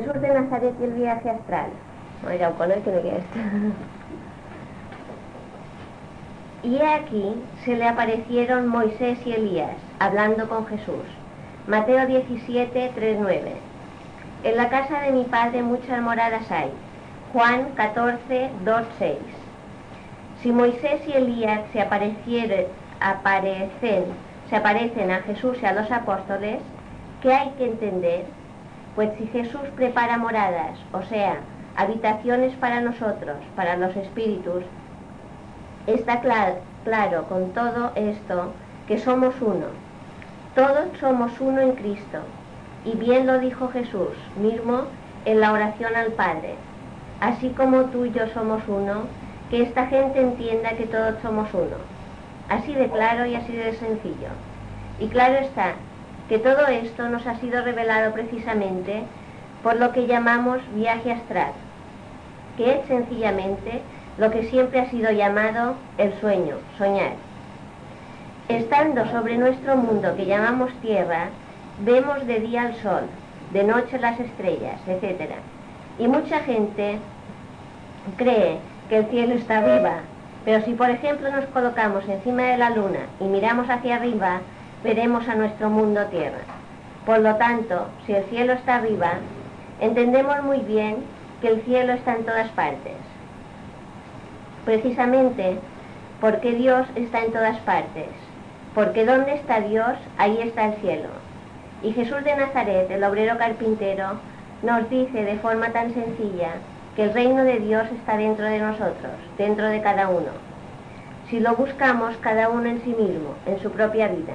Jesús de Nazaret y el viaje astral. Oiga, con él que no. Y aquí se le aparecieron Moisés y Elías, hablando con Jesús. Mateo 17, 3, 9. En la casa de mi padre muchas moradas hay. Juan 14, 2, 6. Si Moisés y Elías se aparecieron, se aparecen a Jesús y a los apóstoles, ¿qué hay que entender? Pues si Jesús prepara moradas, o sea, habitaciones para nosotros, para los espíritus, está claro, con todo esto que somos uno. Todos somos uno en Cristo. Y bien lo dijo Jesús mismo en la oración al Padre. Así como tú y yo somos uno, que esta gente entienda que todos somos uno. Así de claro y así de sencillo. Y claro está que todo esto nos ha sido revelado precisamente por lo que llamamos viaje astral, que es sencillamente lo que siempre ha sido llamado el sueño, soñar. Estando sobre nuestro mundo que llamamos tierra, vemos de día el sol, de noche las estrellas, etc. Y mucha gente cree que el cielo está arriba, pero si por ejemplo nos colocamos encima de la luna y miramos hacia arriba, veremos a nuestro mundo tierra. Por lo tanto, si el cielo está arriba, entendemos muy bien que el cielo está en todas partes. Precisamente porque Dios está en todas partes. Porque donde está Dios, ahí está el cielo. Y Jesús de Nazaret, el obrero carpintero, nos dice de forma tan sencilla que el reino de Dios está dentro de nosotros, dentro de cada uno. Si lo buscamos cada uno en sí mismo, en su propia vida.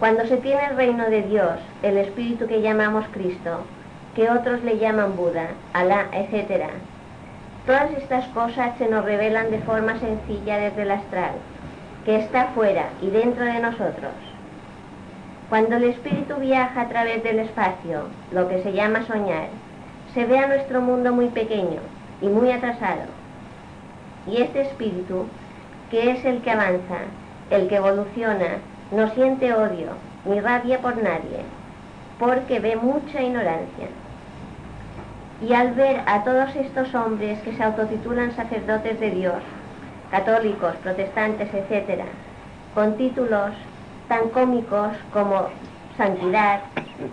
Cuando se tiene el reino de Dios, el espíritu que llamamos Cristo, que otros le llaman Buda, Alá, etc., Todas estas cosas se nos revelan de forma sencilla desde el astral, que está fuera y dentro de nosotros. Cuando el espíritu viaja a través del espacio, lo que se llama soñar, se ve a nuestro mundo muy pequeño y muy atrasado. Y este espíritu, que es el que avanza, el que evoluciona, no siente odio ni rabia por nadie, porque ve mucha ignorancia. Y al ver a todos estos hombres que se autotitulan sacerdotes de Dios, católicos, protestantes, etc., con títulos tan cómicos como Santidad,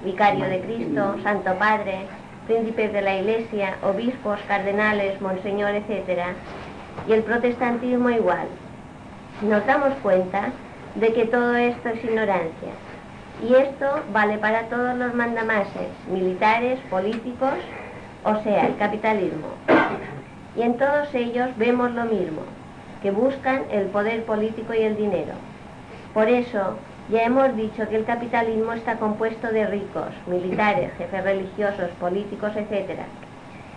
Vicario de Cristo, Santo Padre, Príncipes de la Iglesia, Obispos, Cardenales, Monseñor, etc., y el protestantismo igual, nos damos cuenta de que todo esto es ignorancia. Y esto vale para todos los mandamases, militares, políticos, o sea, el capitalismo. Y en todos ellos vemos lo mismo, que buscan el poder político y el dinero. Por eso, ya hemos dicho que el capitalismo está compuesto de ricos, militares, jefes religiosos, políticos, etc.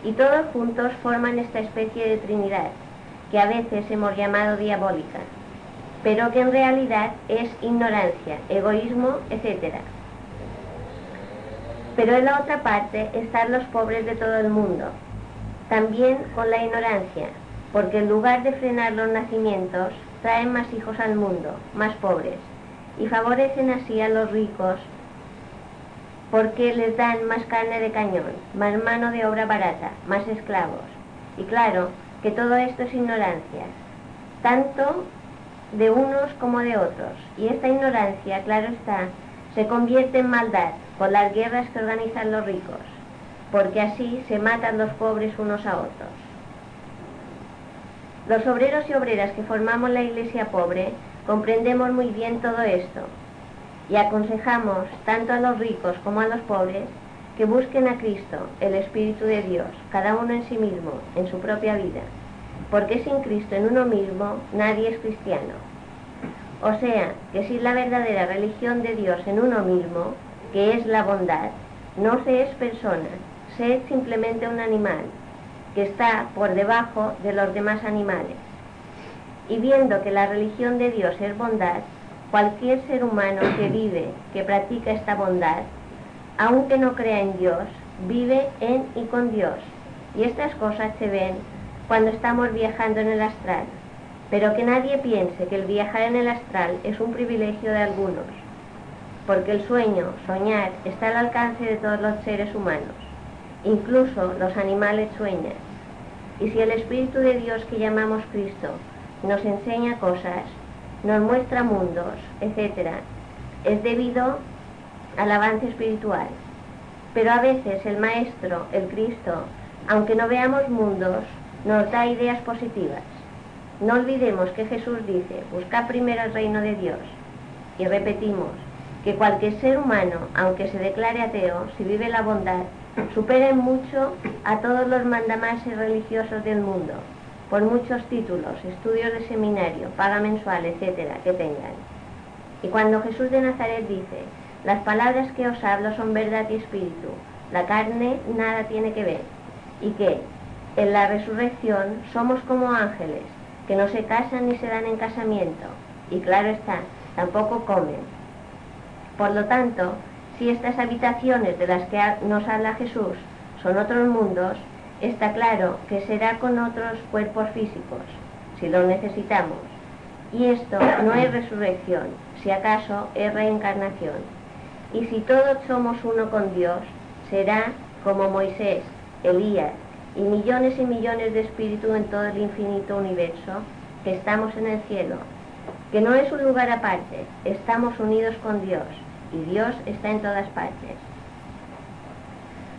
Y todos juntos forman esta especie de trinidad, que a veces hemos llamado diabólica, pero que en realidad es ignorancia, egoísmo, etc. Pero en la otra parte están los pobres de todo el mundo, también con la ignorancia, porque en lugar de frenar los nacimientos, traen más hijos al mundo, más pobres, y favorecen así a los ricos porque les dan más carne de cañón, más mano de obra barata, más esclavos. Y claro que todo esto es ignorancia, tanto de unos como de otros. Y esta ignorancia, claro está, se convierte en maldad con las guerras que organizan los ricos, porque así se matan los pobres unos a otros. Los obreros y obreras que formamos la iglesia pobre comprendemos muy bien todo esto y aconsejamos tanto a los ricos como a los pobres que busquen a Cristo, el Espíritu de Dios, cada uno en sí mismo, en su propia vida, porque sin Cristo en uno mismo nadie es cristiano. O sea, que sin la verdadera religión de Dios en uno mismo, que es la bondad, no se es persona, se es simplemente un animal, que está por debajo de los demás animales. Y viendo que la religión de Dios es bondad, cualquier ser humano que vive, que practica esta bondad, aunque no crea en Dios, vive en y con Dios. Y estas cosas se ven cuando estamos viajando en el astral, pero que nadie piense que el viajar en el astral es un privilegio de algunos. porque el sueño, soñar, está al alcance de todos los seres humanos. Incluso los animales sueñan. Y si el Espíritu de Dios que llamamos Cristo nos enseña cosas, nos muestra mundos, etc., es debido al avance espiritual. Pero a veces el Maestro, el Cristo, aunque no veamos mundos, nos da ideas positivas. No olvidemos que Jesús dice, busca primero el reino de Dios. Y repetimos, que cualquier ser humano, aunque se declare ateo, si vive la bondad, supere mucho a todos los mandamases religiosos del mundo, por muchos títulos, estudios de seminario, paga mensual, etcétera, que tengan. Y cuando Jesús de Nazaret dice, las palabras que os hablo son verdad y espíritu, la carne nada tiene que ver, y que en la resurrección somos como ángeles, que no se casan ni se dan en casamiento, y claro está, tampoco comen, por lo tanto, si estas habitaciones de las que nos habla Jesús son otros mundos, está claro que será con otros cuerpos físicos, si los necesitamos. Y esto no es resurrección, si acaso es reencarnación. Y si todos somos uno con Dios, será como Moisés, Elías y millones y millones de espíritus en todo el infinito universo, que estamos en el cielo, que no es un lugar aparte, estamos unidos con Dios y Dios está en todas partes.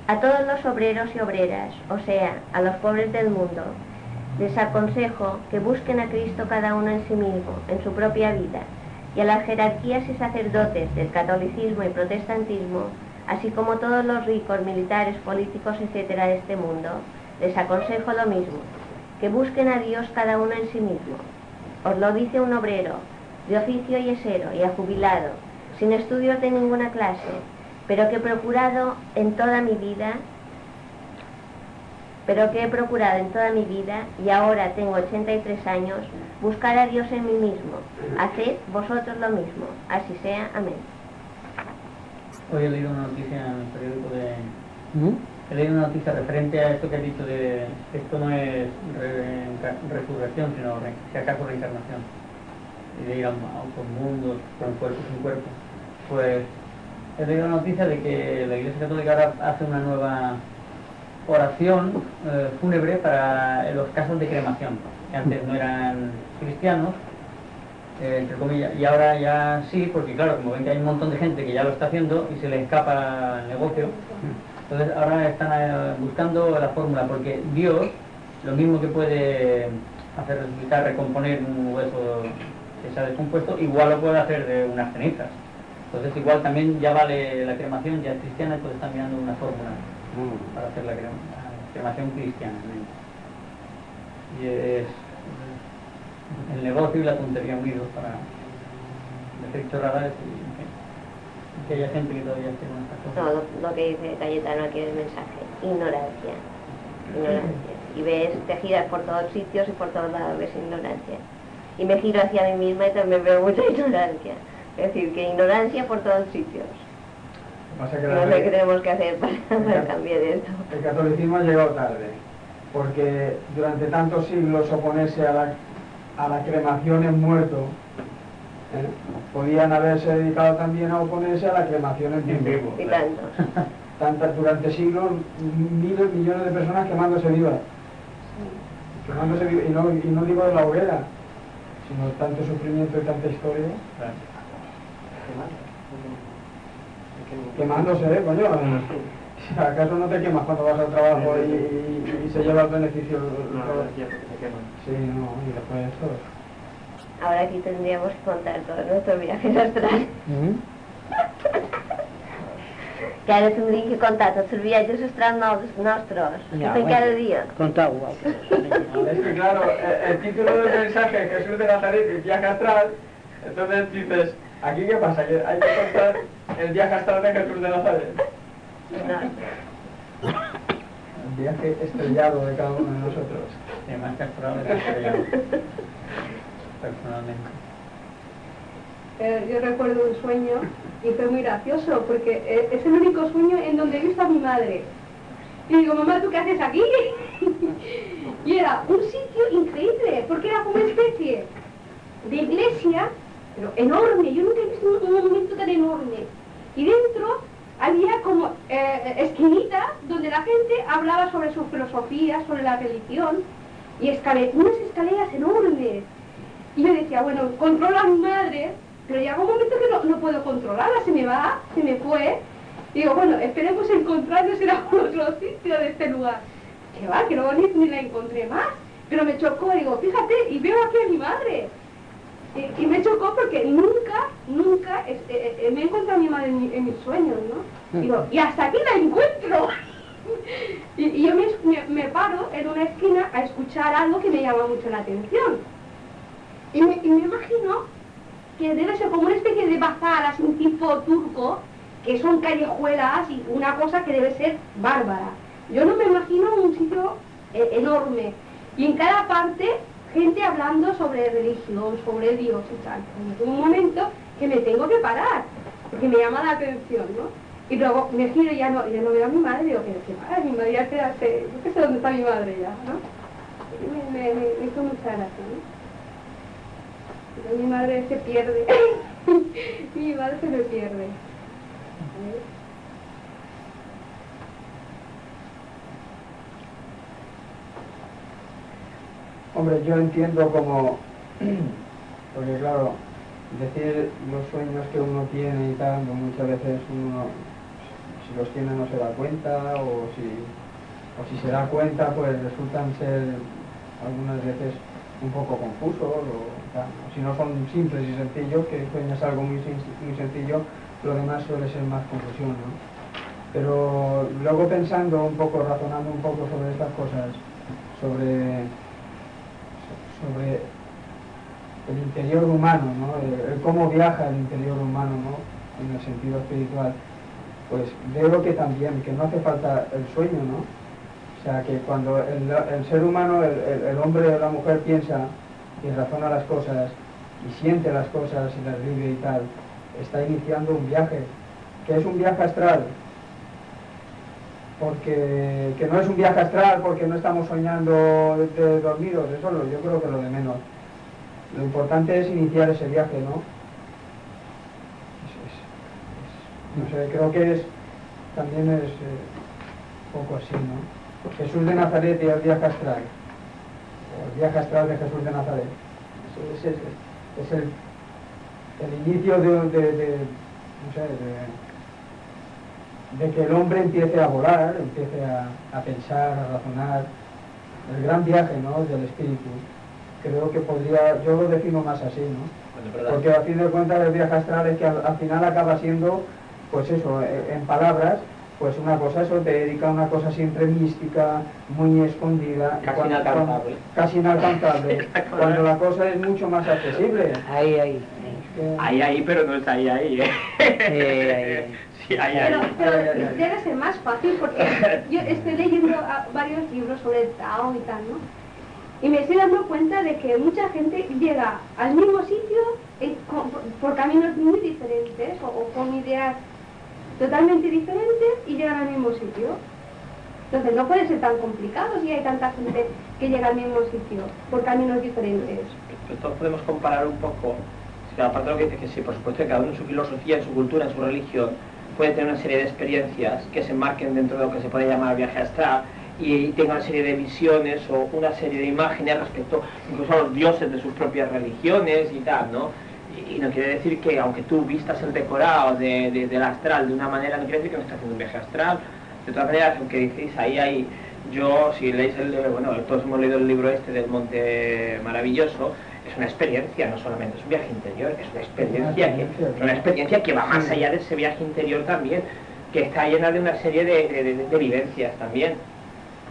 A todos los obreros y obreras, o sea, a los pobres del mundo, les aconsejo que busquen a Cristo cada uno en sí mismo, en su propia vida, y a las jerarquías y sacerdotes del catolicismo y protestantismo, así como todos los ricos, militares, políticos, etcétera, de este mundo, les aconsejo lo mismo, que busquen a Dios cada uno en sí mismo. Os lo dice un obrero, de oficio y esero y a jubilado, sin estudios de ninguna clase, pero que he procurado en toda mi vida, pero que he procurado en toda mi vida, y ahora tengo 83 años, buscar a Dios en mí mismo. Haced vosotros lo mismo. Así sea. Amén. Hoy he leído una noticia en el periódico de... ¿Mm? He leído una noticia referente a esto que he dicho de esto no es resurrección, sino si acaso reencarnación. Y de ir a, otros mundos, con cuerpo sin cuerpo pues he tenido la noticia de que la Iglesia Católica ahora hace una nueva oración eh, fúnebre para los casos de cremación, que antes no eran cristianos, eh, entre comillas, y ahora ya sí, porque claro, como ven que hay un montón de gente que ya lo está haciendo y se le escapa el negocio, entonces ahora están eh, buscando la fórmula, porque Dios, lo mismo que puede hacer resucitar, recomponer un hueso que se ha descompuesto, igual lo puede hacer de unas cenizas. Entonces igual también ya vale la cremación, ya es cristiana, entonces están mirando una fórmula mm. para hacer la, cremación cristiana. Y es el negocio y la tontería unidos para decir chorradas y que haya gente que todavía estas cosas. No, lo, que dice Cayetano aquí en el mensaje, ignorancia. Ignorancia. Y ves, te giras por todos sitios y por todos lados ves ignorancia. Y me giro hacia mí misma y también veo mucha ignorancia. Es decir, que ignorancia por todos sitios. no sé qué tenemos que hacer para, cambiar esto. El catolicismo ha llegado tarde, porque durante tantos siglos oponerse a la, a la cremación en muerto, ¿eh? podían haberse dedicado también a oponerse a la cremación en vivo. Y tantos. durante siglos, miles, millones de personas quemándose vivas. Quemándose vivas, y no, y no digo de la hoguera, sino tanto sufrimiento y tanta historia. Quemándose, ¿eh, coño? ¿Acaso no te quemas cuando vas al trabajo y, se lleva el beneficio? Sí, no, y después esto. Ahora aquí tendríamos que contar todos nuestros viajes astrales. que ara tindríem que contar tots els viatges astrals nostres, ja, que cada día. Contau Es que claro, el, título del mensaje, Jesús de Nazaret, el viaje astral, entonces dices, ¿Aquí qué pasa? ¿Que hay que contar el viaje astral de Jesús de Nazaret? El viaje estrellado de cada uno de nosotros. Sí, más que estrellado. Personalmente. Eh, yo recuerdo un sueño y fue muy gracioso porque eh, es el único sueño en donde he visto a mi madre. Y digo, mamá, ¿tú qué haces aquí? y era un sitio increíble, porque era como una especie de iglesia pero enorme, yo nunca he visto un, monumento tan enorme. Y dentro había como eh, esquinitas donde la gente hablaba sobre su filosofía, sobre la religión, y escale- unas escaleras enormes. Y yo decía, bueno, controlo a mi madre, pero llega un momento que no, no puedo controlarla, se me va, se me fue. Digo, bueno, esperemos encontrarnos en algún otro sitio de este lugar. Que va, que luego ni, ni la encontré más. Pero me chocó, digo, fíjate, y veo aquí a mi madre. Y, y me chocó porque nunca, nunca eh, eh, me he encontrado a mi madre en, mi- en mis sueños, ¿no? Digo, y hasta aquí la encuentro. y, y yo me- me paro en una esquina a escuchar algo que me llama mucho la atención. Y me, imagino que debe ser como una especie de bazar, así un tipo turco, que son callejuelas y una cosa que debe ser bárbara. Yo no me imagino un sitio eh, enorme. Y en cada parte, gente hablando sobre religión, sobre Dios y tal. Y en un momento que me tengo que parar, porque me llama la atención, ¿no? Y luego me giro y ya no, ya no veo a mi madre, digo, pero qué madre, mi madre ya se hace, yo qué sé dónde está mi madre ya, ¿no? Me, me- me hizo mucha gracia, ¿no? Mi madre se pierde. mi madre se me pierde. Hombre, yo entiendo como, porque claro, decir los sueños que uno tiene y tal, pues muchas veces uno, si los tiene no se da cuenta, o si, o si se da cuenta, pues resultan ser algunas veces un poco confusos, o, si no son simples y sencillos, que sueñas algo muy, muy sencillo, lo demás suele ser más confusión, ¿no? Pero luego pensando un poco, razonando un poco sobre estas cosas, sobre sobre el interior humano, ¿no? cómo viaja el interior humano ¿no? en el sentido espiritual, pues veo que también, que no hace falta el sueño, ¿no? O sea, que cuando el, ser humano, el, hombre o la mujer piensa y razona las cosas y siente las cosas y las vive y tal, está iniciando un viaje, que es un viaje astral, porque que no es un viaje astral porque no estamos soñando de dormidos, eso lo- yo creo que lo de menos. Lo importante es iniciar ese viaje, ¿no? No sé, creo que es también es eh, poco así, ¿no? Jesús de Nazaret y el viaje astral, o el viaje astral de Jesús de Nazaret. Es, es- el, el inicio de, de- de- no sé, de, de que el hombre empiece a volar, empiece a, a pensar, a razonar, el gran viaje ¿no? del espíritu. Creo que podría, yo lo defino más así, ¿no? Porque a fin de cuentas el viaje astral es que al, al final acaba siendo, pues eso, eh, en palabras, pues una cosa esotérica, una cosa siempre mística, muy escondida. Casi cuando- inalcanzable. cuando- casi inalcanzable. cuando la cosa es mucho más accesible. Ahí, ahí. Ahí, ahí, pero no está ahí, ahí, ¿eh? ahí, ahí. Sí, ahí, Pero, ahí. pero debe ser más fácil porque yo estoy leyendo ah, varios libros sobre el Tao y tal, ¿no? Y me estoy dando cuenta de que mucha gente llega al mismo sitio con- por, por caminos muy diferentes o, o con ideas totalmente diferentes y llegan al mismo sitio. Entonces no puede ser tan complicado si hay tanta gente que llega al mismo sitio por caminos diferentes. Entonces podemos comparar un poco, aparte de lo que dice que sí, por supuesto que cada uno en su filosofía, en su cultura, en su religión, puede tener una serie de experiencias que se enmarquen dentro de lo que se puede llamar viaje astral y tenga una serie de visiones o una serie de imágenes respecto incluso a los dioses de sus propias religiones y tal, ¿no? Y, no quiere decir que aunque tú vistas el decorado de- de- del astral de una manera, no quiere decir que no estás haciendo un viaje astral. De todas maneras, aunque decís, ahí hay, yo, si leéis el, bueno, todos hemos leído el libro este del Monte Maravilloso, es una experiencia, no solamente es un viaje interior, es una experiencia que, una experiencia que va más allá de ese viaje interior también, que está llena de una serie de, de- de- de vivencias también.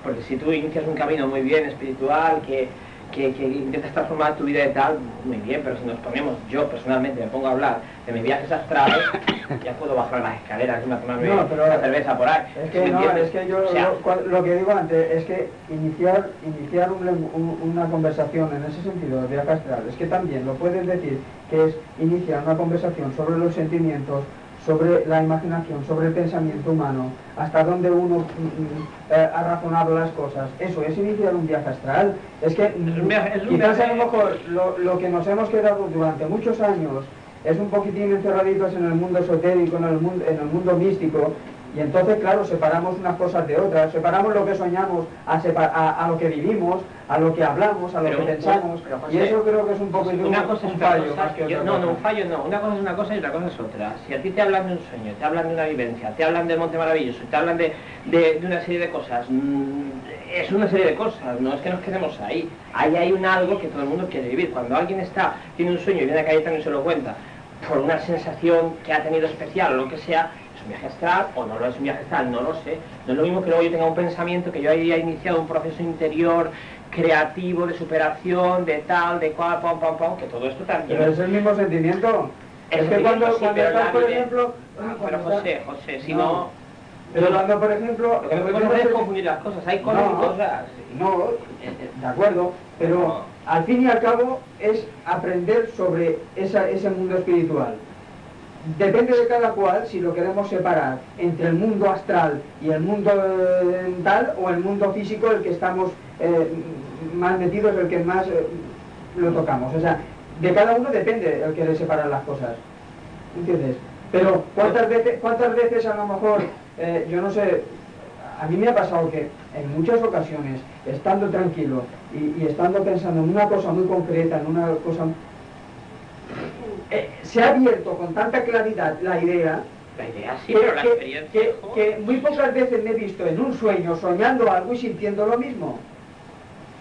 Porque si tú inicias un camino muy bien espiritual, que, que, que intentas transformar tu vida y tal, muy bien, pero si nos ponemos, yo personalmente me pongo a hablar de mis viajes astrales, ya puedo bajar las escaleras y tomarme No, pero- una cerveza por ahí. Es ¿Sí que no, es que yo O sea, lo, que digo antes es que iniciar iniciar un len- un- una conversación en ese sentido de viaje astral es que también lo puedes decir que es iniciar una conversación sobre los sentimientos, sobre la imaginación, sobre el pensamiento humano, hasta dónde uno mm, mm, eh, ha razonado las cosas. Eso es iniciar un viaje astral. Es que mm, viaje- quizás a lo mejor lo, lo que nos hemos quedado durante muchos años es un poquitín encerraditos en el mundo esotérico, en el mundo, en el mundo místico, y entonces, claro, separamos unas cosas de otras, separamos lo que soñamos a, a, a lo que vivimos, a lo que hablamos, a lo Pero, que pensamos, pero, y eso creo que es un poco Una un, cosa es un una fallo cosa, más que yo- otra no, no, un fallo no. Una cosa es una cosa y otra cosa es otra. Si a ti te hablan de un sueño, te hablan de una vivencia, te hablan del Monte Maravilloso, te hablan de, de- de una serie de cosas, mm, es una serie de cosas, no es que nos quedemos ahí. Ahí hay un algo que todo el mundo quiere vivir. Cuando alguien está, tiene un sueño y viene a Cayetano y se lo cuenta, por una sensación que ha tenido especial o lo que sea, es un viaje astral o no lo es un viaje astral, no lo sé. No es lo mismo que luego yo tenga un pensamiento, que yo haya iniciado un proceso interior creativo, de superación, de tal, de cual, pam, pam, pam, que todo esto también... Pero es el mismo sentimiento. Es que cuando, sí, cuando estás, por ejemplo... Ah, cuando pero José, José, si No. no... Pero cuando, por ejemplo... Lo que podemos no es confundir las cosas, hay cosas No. y cosas. No, de acuerdo, pero No. al fin y al cabo es aprender sobre esa- ese mundo espiritual. Depende de cada cual si lo queremos separar entre el mundo astral y el mundo eh, tal o el mundo físico, el que estamos eh, más metidos, el que más eh, lo tocamos. O sea, de cada uno depende el querer separar las cosas. ¿Entiendes? Pero ¿cuántas veces, cuántas veces a lo mejor, eh, yo no sé, a mí me ha pasado que en muchas ocasiones, estando tranquilo y, y estando pensando en una cosa muy concreta, en una cosa... eh, se ha abierto con tanta claridad la idea La idea sí, que, pero la experiencia... que- muy pocas veces me he visto en un sueño soñando algo y sintiendo lo mismo.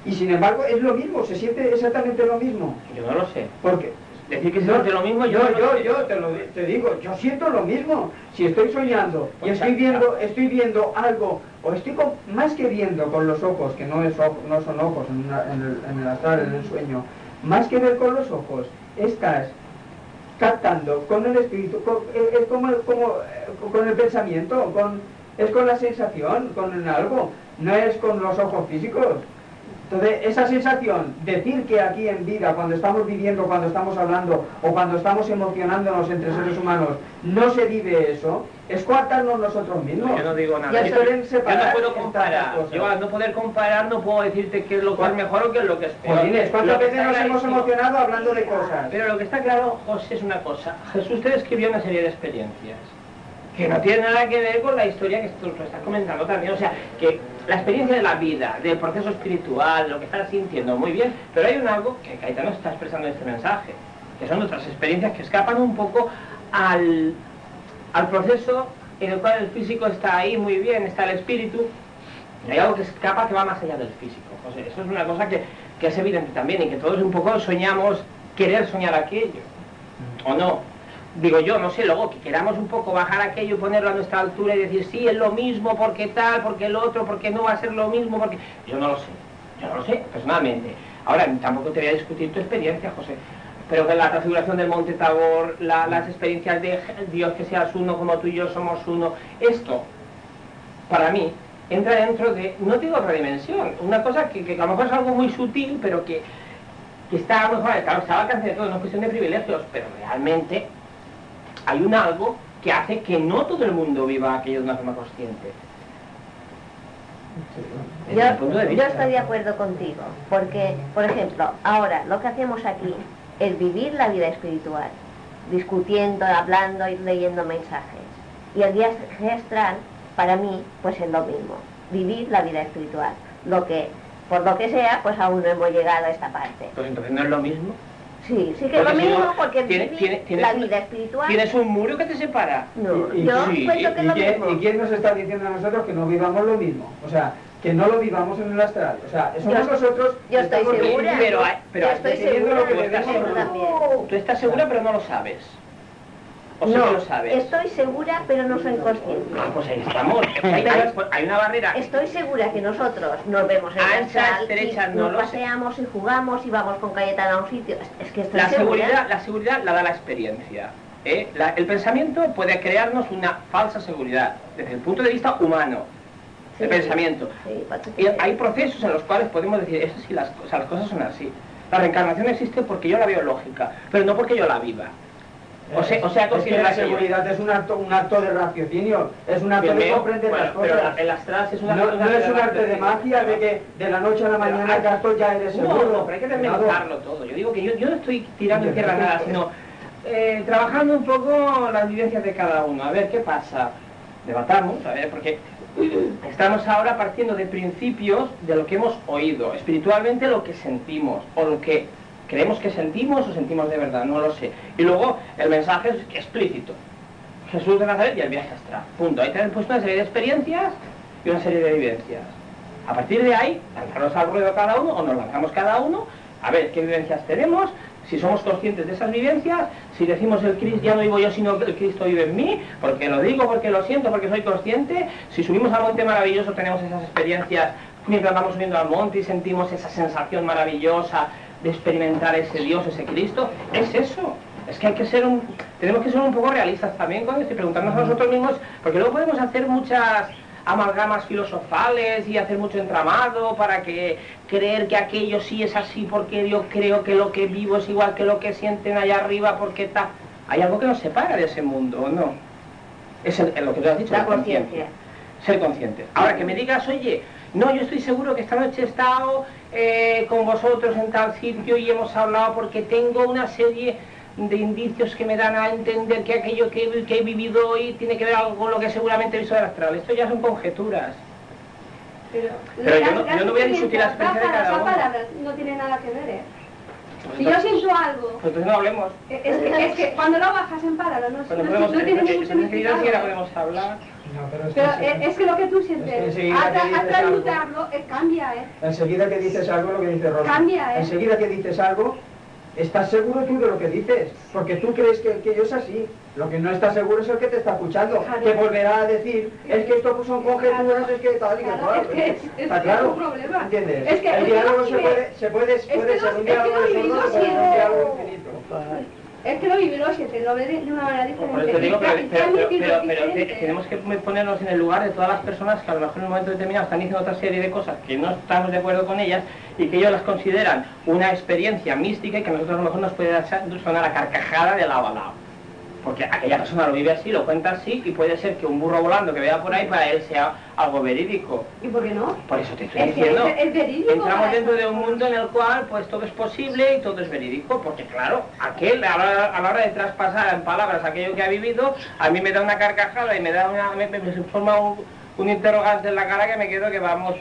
Y sin embargo es lo mismo, se siente exactamente lo mismo. Yo no lo sé. Porque Decir que se no, siente lo mismo, yo yo, no yo, te, lo, te digo, yo siento lo mismo. Si estoy soñando y Pues estoy viendo, estoy viendo algo, o estoy con- más que viendo con los ojos, que no, es ojo- no son ojos en, una- en el, en el astral, en el sueño, más que ver con los ojos, estás captando con el espíritu, con, es como, como, eh, con el pensamiento, con, es con la sensación, con algo, no es con los ojos físicos. Entonces, esa sensación, decir que aquí en vida, cuando estamos viviendo, cuando estamos hablando o cuando estamos emocionándonos entre seres humanos, no se vive eso, es coartarnos nosotros mismos. Yo no digo nada. Yo, yo no puedo comparar. Yo al no poder comparar no puedo decirte qué es lo que es mejor o qué es lo que es peor. Jolines, ¿cuántas veces nos hemos emocionado hablando de cosas? Pero lo que está claro, José, es una cosa. Jesús te describió una serie de experiencias que no tiene nada que ver con la historia que tú, estás comentando también. O sea, que la experiencia de la vida, del proceso espiritual, lo que estás sintiendo, muy bien, pero hay un algo que Caetano está expresando este mensaje, que son otras experiencias que escapan un poco al, al proceso en el cual el físico está ahí muy bien, está el espíritu, hay algo que escapa que va más allá del físico. Eso es una cosa que, que es evidente también y que todos un poco soñamos querer soñar aquello, ¿o no? Digo yo, no sé, luego que queramos un poco bajar aquello y ponerlo a nuestra altura y decir, sí, es lo mismo, porque tal, porque el otro, porque no va a ser lo mismo, porque... Yo no lo sé, yo no lo sé, personalmente. Ahora, tampoco te voy a discutir tu experiencia, José, pero que la transfiguración del Monte Tabor, la- las experiencias de Dios que seas uno como tú y yo somos uno, esto, para mí, entra dentro de, no digo otra dimensión, una cosa que, que a lo mejor es algo muy sutil, pero que, que está a lo mejor, claro, está al alcance de todo, no es cuestión de privilegios, pero realmente hay un algo que hace que no todo el mundo viva aquello de una forma consciente. De Yo, estoy de acuerdo contigo, porque, por ejemplo, ahora lo que hacemos aquí es vivir la vida espiritual, discutiendo, hablando y leyendo mensajes. Y el día astral, para mí, pues es lo mismo, vivir la vida espiritual. Lo que, por lo que sea, pues aún no hemos llegado a esta parte. Pues entonces no es lo mismo. Sí, sí que es lo Porque si mismo, no, porque tiene- vivir tiene- tienes la vida espiritual... Tienes un muro que te separa. No, Y- y- yo sí, cuento que es ¿Y lo quién, mismo. y quién nos está diciendo a nosotros que no vivamos lo mismo? O sea, que no lo vivamos en el astral. O sea, somos Yo- nosotros... yo estoy segura. Pero, pero Yo estoy segura lo que tú estás debemos. Eso también. Tú estás segura pero no lo sabes. O no, que lo sabes. estoy segura, pero no soy consciente. Ah, pues ahí estamos. Hay, hay- hay una barrera. Estoy segura que nosotros nos vemos en el Anchas, no nos sé. paseamos y jugamos y vamos con Cayetana a un sitio. Es- que estoy La segura. seguridad, la seguridad la da la experiencia. ¿eh? La- el pensamiento puede crearnos una falsa seguridad desde el punto de vista humano, Sí, de pensamiento. sí, Y hay procesos en los cuales podemos decir, eso sí, las cosas son así. La reencarnación existe porque yo la veo lógica, pero no porque yo la viva. O sea, o sea, es que la yo- seguridad es un acto, un acto de raciocinio, es un acto Bien, de bien. comprender Bueno, las pero cosas. la- el astral es una no, no es un arte de magia de que de la noche a la Pero mañana hay- Gastón ya eres No, seguro. no, pero hay que desmenuzarlo todo. Yo digo que yo, yo no estoy tirando en tierra nada, sino eh, trabajando un poco las vivencias de cada uno. A ver qué pasa. Debatamos, a ver, porque estamos ahora partiendo de principios de lo que hemos oído, espiritualmente lo que sentimos, o lo que creemos que sentimos o sentimos de verdad, no lo sé. Y luego el mensaje es explícito. Jesús de Nazaret y el viaje astral. Punto. Ahí te han puesto una serie de experiencias y una serie de vivencias. A partir de ahí, lanzarnos al ruedo cada uno o nos lanzamos cada uno a ver qué vivencias tenemos, si somos conscientes de esas vivencias, si decimos el Cristo ya no vivo yo sino el Cristo vive en mí, porque lo digo, porque lo siento, porque soy consciente, si subimos al monte maravilloso tenemos esas experiencias mientras vamos subiendo al monte y sentimos esa sensación maravillosa de experimentar ese Dios, ese Cristo, es eso. Es que hay que ser un, tenemos que ser un poco realistas también cuando estoy preguntarnos a nosotros mismos, porque luego podemos hacer muchas amalgamas filosofales y hacer mucho entramado para que creer que aquello sí es así porque yo creo que lo que vivo es igual que lo que sienten allá arriba porque está hay algo que nos separa de ese mundo ¿o no es el- el- lo que tú has dicho La conciencia. ser conscientes ahora que me digas oye no yo estoy seguro que esta noche he estado eh, con vosotros en tal sitio y hemos hablado porque tengo una serie de indicios que me dan a entender que aquello que, he- que he vivido hoy tiene que ver algo con lo que seguramente he visto del astral. Esto ya son conjeturas. Pero, Pero yo no- yo no voy a discutir la experiencia de palabras, cada las uno. palabras no tiene nada que ver, ¿eh? Si yo siento algo, pues entonces no hablemos. es que, es que cuando lo bajas en palabras no, no, podemos, no tiene ningún significado. podemos hablar. No, pero es que Pero eh, es que lo que tú Es que sientes, enseguida a, que tra- a dices transmutarlo, eh, cambia, ¿eh? Enseguida que dices algo, lo que dice Rosa. Cambia, ¿eh? Enseguida que dices algo, estás seguro tú de lo que dices. Porque tú crees que, que yo es así. Lo que no estás seguro es el que te está escuchando. Claro. Que volverá a decir, es que esto pues, son conjeturas, es que tal y que Claro, es que es- es- Está es claro. un problema. ¿Entiendes? Es que- el es que diálogo se puede, se puede, es que puede ser un es que diálogo de sordos o un diálogo infinito. Es que lo vive, lo siente, lo ve de una manera diferente. Por eso te digo, pero, te- tenemos que ponernos en el lugar de todas las personas que a lo mejor en un momento determinado están diciendo otra serie de cosas que no estamos de acuerdo con ellas y que ellos las consideran una experiencia mística y que a nosotros a lo mejor nos puede dar- sonar a carcajada de lado a lado. Porque aquella persona lo vive así, lo cuenta así y puede ser que un burro volando que vea por ahí para él sea algo verídico. ¿Y por qué no? Por eso te estoy Es diciendo. es- es verídico Entramos dentro de un mundo en el cual pues todo es posible y todo es verídico, porque claro, aquel a la, hora- a la hora de traspasar en palabras aquello que ha vivido, a mí me da una carcajada y me da una, me, me- me forma un, un interrogante en la cara que me quedo que vamos.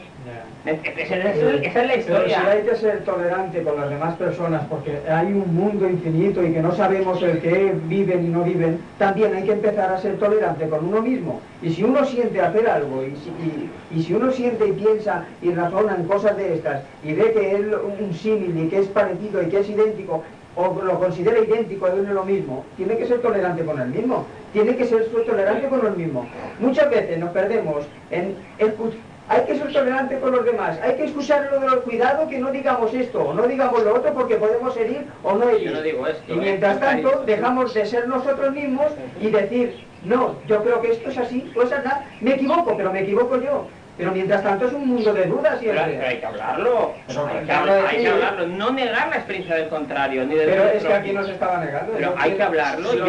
Esa es, esa es la Pero si historia. hay que ser tolerante con las demás personas porque hay un mundo infinito y que no sabemos el que viven y no viven, también hay que empezar a ser tolerante con uno mismo. Y si uno siente hacer algo y si, y- y si uno siente y piensa y razona en cosas de estas y ve que es un símil y que es parecido y que es idéntico o lo considera idéntico de uno lo mismo, tiene que ser tolerante con el mismo, tiene que ser tolerante con el mismo. Muchas veces nos perdemos en hay que ser tolerante con los demás, hay que escuchar lo de los cuidado que no digamos esto o no digamos lo otro porque podemos herir o no herir. Yo no digo esto, y ¿eh? mientras tanto dejamos de ser nosotros mismos y decir, no, yo creo que esto es así, pues anda, me equivoco, pero me equivoco yo. Pero mientras tanto es un mundo de dudas siempre. pero hay que hablarlo, Pero hay, que claro, hablar- hay que hablarlo, no negar la experiencia del contrario, ni del Pero es que aquí no se estaba negando. Pero hay que- hablarlo. lo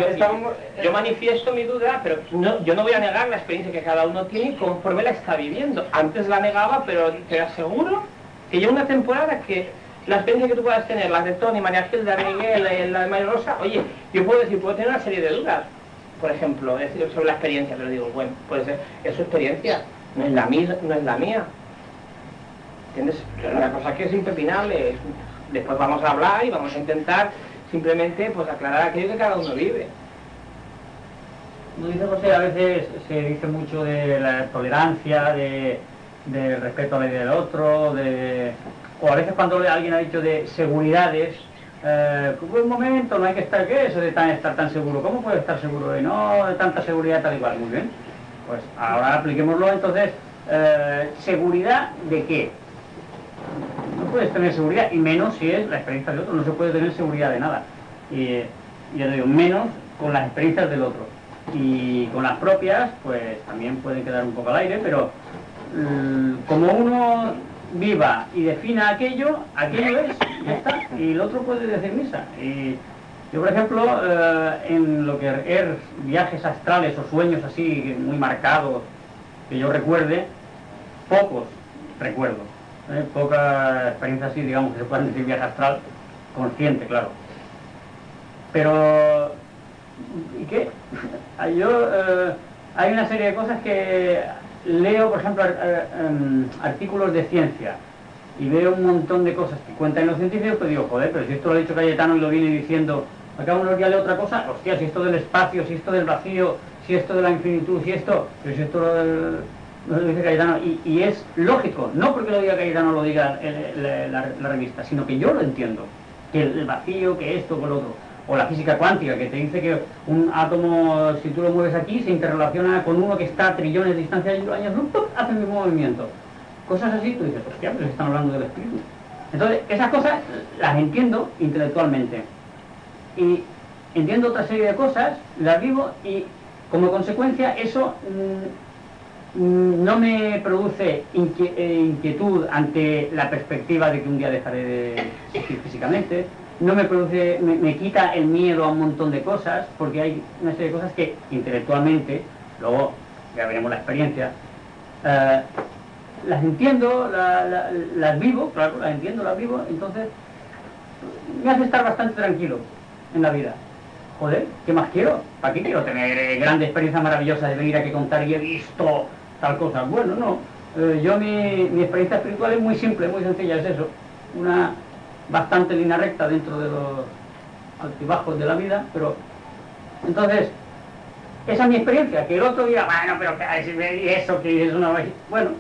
Yo, manifiesto mi duda, pero no, yo no voy a negar la experiencia que cada uno tiene conforme la está viviendo. Antes la negaba, pero te aseguro que lleva una temporada que la experiencia que tú puedas tener, las de Tony, María Gilda, Miguel, eh, la de María Rosa, oye, yo puedo decir, puedo tener una serie de dudas. Por ejemplo, sobre la experiencia, pero digo, bueno, puede ser, es su experiencia, no es la mía, no es la mía. ¿Entiendes? Es una cosa que es impepinable. Después vamos a hablar y vamos a intentar simplemente pues aclarar aquello que cada uno vive. Como dice José, a veces se dice mucho de la tolerancia, de, del respeto a la idea del otro, de, o a veces cuando alguien ha dicho de seguridades, eh, que un momento, no hay que estar, ¿qué es eso de tan, estar tan seguro? ¿Cómo puede estar seguro de no de tanta seguridad tal y cual? Muy bien. Pues ahora apliquémoslo entonces, eh, ¿seguridad de qué? No puedes tener seguridad, y menos si es la experiencia del otro, no se puede tener seguridad de nada. Y ya te digo, menos con las experiencias del otro. Y con las propias, pues también pueden quedar un poco al aire, pero mm, como uno viva y defina aquello, aquello es, ya está. Y el otro puede decir misa. Y, Yo, por ejemplo, eh, en lo que es viajes astrales o sueños así muy marcados, que yo recuerde, pocos recuerdo. ¿eh? Poca experiencia así, digamos, que se puedan decir viaje astral, consciente, claro. Pero, ¿y qué? Yo, eh, hay una serie de cosas que leo, por ejemplo, em, artículos de ciencia y veo un montón de cosas que cuentan los científicos, pues digo, joder, pero si esto lo ha dicho Cayetano y lo viene diciendo, acá unos días leo otra cosa, hostia, si esto del espacio, si esto del vacío, si esto de la infinitud, si esto, pero si esto lo, dice Cayetano, y, es lógico, no porque lo diga Cayetano lo diga la, revista, sino que yo lo entiendo, que el, vacío, que esto, que lo otro, o la física cuántica, que te dice que un átomo, si tú lo mueves aquí, se interrelaciona con uno que está a trillones de distancia de años, hace el mismo movimiento cosas así, tú dices, hostia, pero están hablando del espíritu. Entonces, esas cosas las entiendo intelectualmente. Y entiendo otra serie de cosas, las vivo y como consecuencia eso mm, mm, no me produce eh, inquietud ante la perspectiva de que un día dejaré de existir físicamente, no me produce, me, quita el miedo a un montón de cosas, porque hay una serie de cosas que intelectualmente, luego ya veremos la experiencia, eh, las entiendo, las vivo, claro, las entiendo, las vivo, entonces me hace estar bastante tranquilo en la vida. Joder, ¿qué más quiero? ¿Para qué quiero tener eh, grandes experiencias maravillosas de venir a contar y he visto tal cosa? Bueno, no. Eh, yo mi, mi, experiencia espiritual es muy simple, muy sencilla, es eso. Una bastante línea recta dentro de los altibajos de la vida, pero entonces, esa es mi experiencia, que el otro dirá, bueno, pero ¿qué eso que es una... Bueno,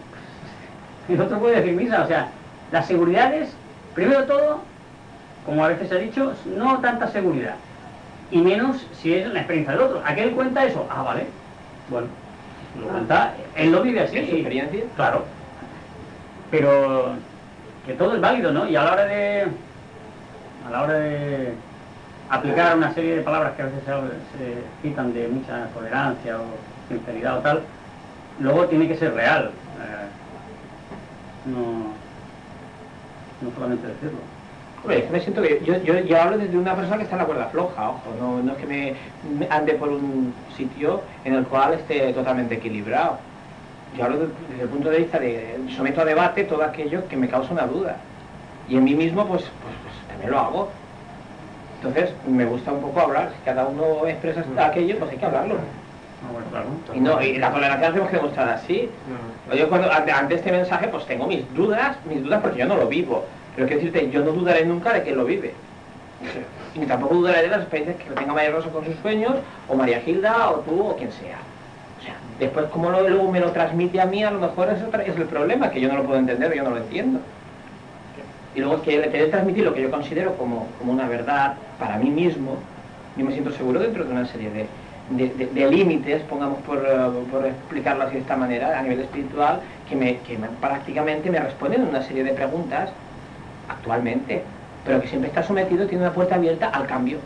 el otro puede decir misa. O sea, las seguridades, primero todo, como a veces se ha dicho, no tanta seguridad. Y menos si es la experiencia del otro. Aquel cuenta eso. Ah, vale. Bueno, lo cuenta, él lo vive así. ¿Es su experiencia? Claro. Pero que todo es válido, ¿no? Y a la hora de. A la hora de aplicar una serie de palabras que a veces se, citan de mucha tolerancia o sinceridad o tal, luego tiene que ser real. Eh, no, no solamente decirlo. Hombre, es que me siento que yo, yo, yo, hablo desde una persona que está en la cuerda floja, ojo, no, no es que me, ande por un sitio en el cual esté totalmente equilibrado. Yo hablo desde el punto de vista de someto a debate todo aquello que me causa una duda. Y en mí mismo, pues, pues, pues también lo hago. Entonces, me gusta un poco hablar. Si cada uno expresa aquello, pues hay que hablarlo. Y, no, y la tolerancia la tenemos que demostrar así. Yo cuando, ante, este mensaje, pues tengo mis dudas, mis dudas porque yo no lo vivo. Pero quiero decirte, yo no dudaré nunca de que lo vive. Y tampoco dudaré de las experiencias que tenga María Rosa con sus sueños, o María Gilda, o tú, o quien sea. O sea, después como lo, luego me lo transmite a mí, a lo mejor es, es el problema, que yo no lo puedo entender, yo no lo entiendo. Y luego que le quiere transmitir lo que yo considero como, como una verdad para mí mismo, yo me siento seguro dentro de una serie de, de, límites, pongamos por, eh, por, explicarlo así de esta manera, a nivel espiritual, que, me, que prácticamente me responden una serie de preguntas actualmente, pero que siempre está sometido, tiene una puerta abierta al cambio.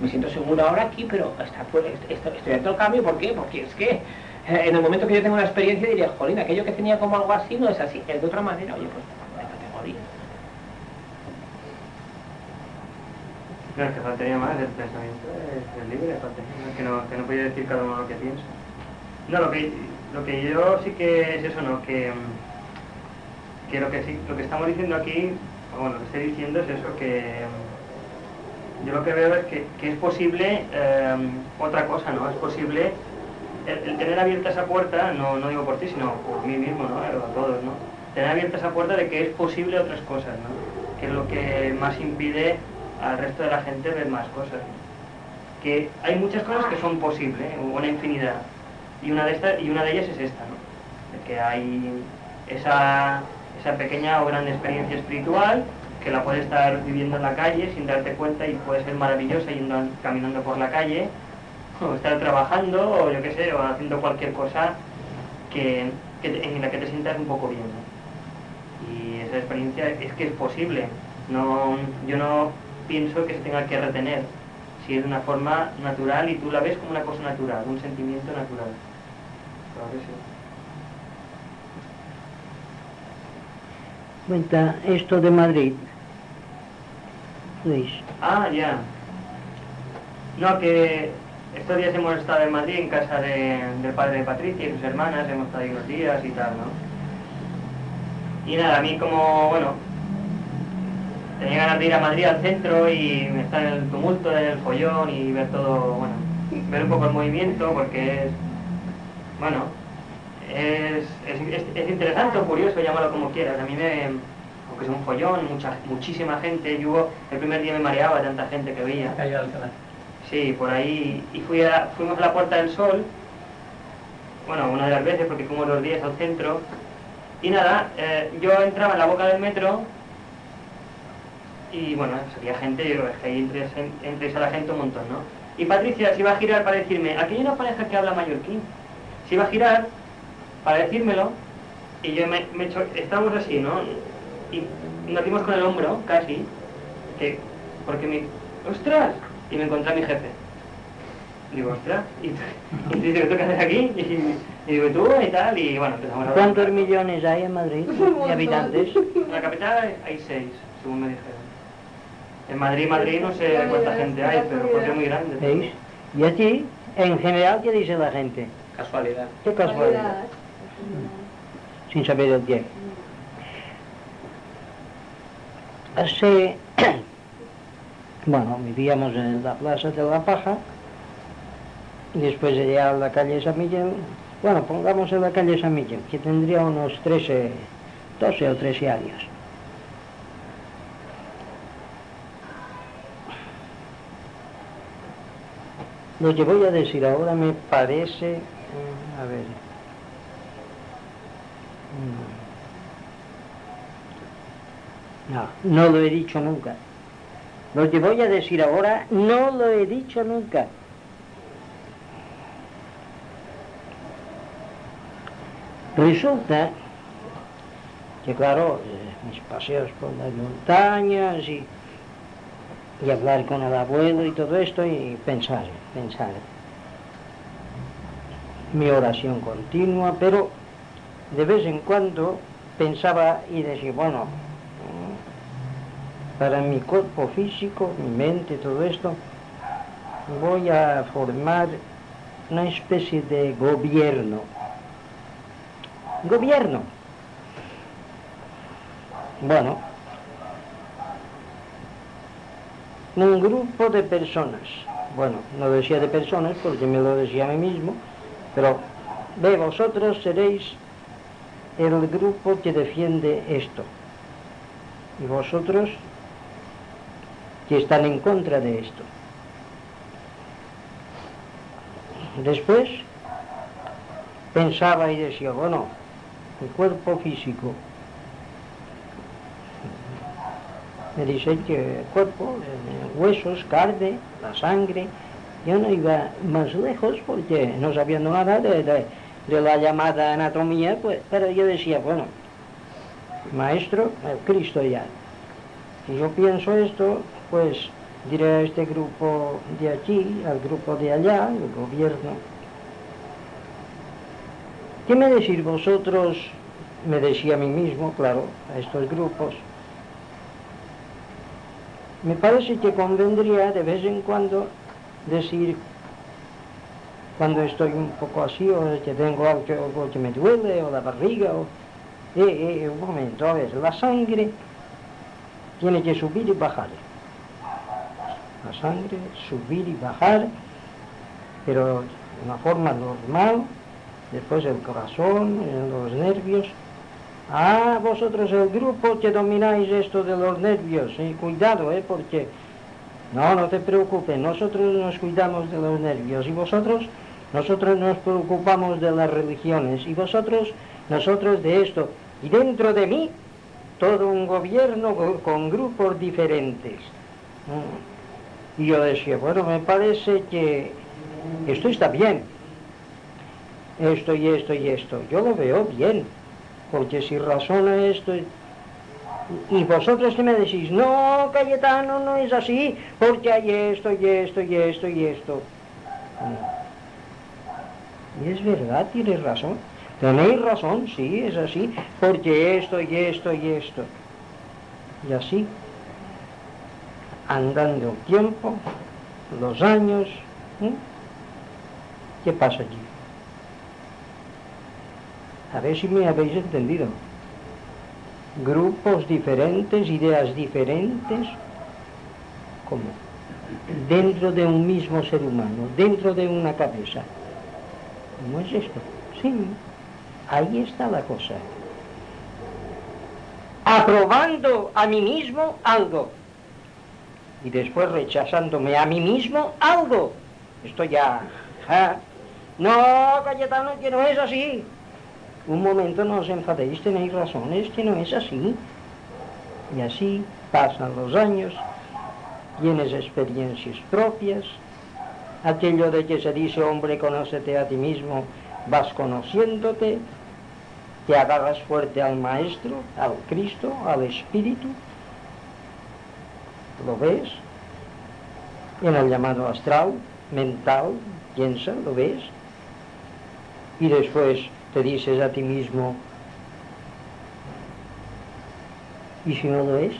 Me siento seguro ahora aquí, pero está, estoy abierto al cambio, ¿por qué? Porque es que eh, en el momento que yo tengo una experiencia diría, jolín, aquello que tenía como algo así no es así, es de otra manera, oye, pues de categoría. No, que faltaría más el pensamiento es libre, que no, que no podía decir cada uno lo que piensa. No, lo que, lo que yo sí que es eso, ¿no? Que, que lo que lo que estamos diciendo aquí, bueno, lo que estoy diciendo es eso, que yo lo que veo es que, que es posible em, otra cosa, ¿no? Es posible el, tener abierta esa puerta, no, no digo por ti, sino por mí mismo, ¿no? A todos, ¿no? Tener abierta esa puerta de que es posible otras cosas, ¿no? Que es lo que más impide al resto de la gente ver más cosas. Que hay muchas cosas que son posibles, ¿eh? una infinidad. Y una de estas, y una de ellas es esta, ¿no? que hay esa, esa pequeña o grande experiencia espiritual que la puedes estar viviendo en la calle sin darte cuenta y puede ser maravillosa yendo caminando por la calle o estar trabajando o yo qué sé o haciendo cualquier cosa que, en la que te sientas un poco bien y esa experiencia es que es posible no yo no pienso que se tenga que retener, si es de una forma natural y tú la ves como una cosa natural, un sentimiento natural. Claro que sí. Cuenta esto de Madrid. Luis. Ah, ya. No, que estos días hemos estado en Madrid en casa del padre de Patricia y sus hermanas, hemos estado ahí unos días y tal, ¿no? Y nada, a mí como, bueno, tenía ganas de ir a Madrid al centro y estar en el tumulto, en el follón y ver todo, bueno, ver un poco el movimiento porque es, bueno, es, es, interesante o curioso, llámalo como quieras. A mí me, aunque es un follón, mucha, muchísima gente, yo el primer día me mareaba tanta gente que veía. Sí, por ahí, y fui a, fuimos a la Puerta del Sol, bueno, una de las veces porque fuimos los días al centro, y nada, eh, yo entraba en la boca del metro y bueno, salía gente, es que ahí entres, a la gente un montón, ¿no? Y Patricia se iba a girar para decirme, aquí hay una pareja que habla mallorquín. Se iba a girar para decírmelo y yo me, me echo, estábamos así, ¿no? Y nos dimos con el hombro, casi, que, porque me, ¡ostras! Y me encontré a mi jefe. Digo, ostras, y, y dice, ¿tú qué haces aquí? Y, digo, tú y tal, y bueno, empezamos a ¿Cuántos millones hay en Madrid de habitantes? En la capital hay seis, según me dijeron. En Madrid, Madrid no sé cuánta gente hay, pero porque es muy grande. ¿Veis? Y aquí, en general, ¿qué dice la gente? Casualidad. ¿Qué casualidad? Sin saber el qué. Hace... bueno, vivíamos en la Plaza de la Paja, después de llegar a la calle San Miguel, bueno, pongamos en la calle San Miguel, que tendría unos 13, 12 o 13 años. Lo que voy a decir ahora me parece, a ver, no, no lo he dicho nunca. Lo que voy a decir ahora no lo he dicho nunca. Resulta que, claro, eh, mis paseos por las montañas y y hablar con el abuelo y todo esto y pensar, pensar. Mi oración continua, pero de vez en cuando pensaba y decía, bueno, para mi cuerpo físico, mi mente, todo esto, voy a formar una especie de gobierno. Gobierno. Bueno, un grupo de personas. Bueno, no decía de personas porque me lo decía a mí mismo, pero ve, vosotros seréis el grupo que defiende esto. Y vosotros que están en contra de esto. Después pensaba y decía, bueno, el cuerpo físico me dicen que cuerpo, huesos, carne, la sangre, yo no iba más lejos porque no sabía nada de, la llamada anatomía, pues, pero yo decía, bueno, maestro, el Cristo ya. Si yo pienso esto, pues diré a este grupo de aquí, al grupo de allá, el gobierno. ¿Qué me decís vosotros? Me decía a mí mismo, claro, a estos grupos me parece que convendría de vez en cuando decir cuando estoy un poco así o que tengo algo, que me duele o la barriga o eh, eh, un momento, a ver, la sangre tiene que subir y bajar. La sangre subir y bajar, pero de una forma normal, después el corazón, los nervios, Ah, vosotros el grupo que domináis esto de los nervios, y cuidado, ¿eh? Porque, no, no te preocupes, nosotros nos cuidamos de los nervios y vosotros, nosotros nos preocupamos de las religiones y vosotros, nosotros de esto. Y dentro de mí, todo un gobierno con grupos diferentes. Mm. Y yo decía, bueno, me parece que esto está bien. Esto y esto y esto. Yo lo veo bien porque si razona esto y vosotros que me decís, no, Cayetano, no es así, porque hay esto y esto y esto y esto. Es verdad, tienes razón. Tenéis razón, sí, es así, porque esto y esto y esto. Y así, andando el tiempo, los años. ¿eh? ¿Qué pasa allí? A ver si me habéis entendido. Grupos diferentes, ideas diferentes, ¿cómo? Dentro de un mismo ser humano, dentro de una cabeza. ¿Cómo es esto? Sí, ahí está la cosa. Aprobando a mí mismo algo y después rechazándome a mí mismo algo. Esto ya... ¿ah? No, Cayetano, que no es así. Un momento no os enfadéis, tenéis razón, es que no es así. Y así pasan los años, tienes experiencias propias, aquello de que se dice, hombre, conócete a ti mismo, vas conociéndote, te agarras fuerte al Maestro, al Cristo, al Espíritu, lo ves, en el llamado astral, mental, piensa, lo ves, y después te dices a ti mismo, ¿y si no lo es?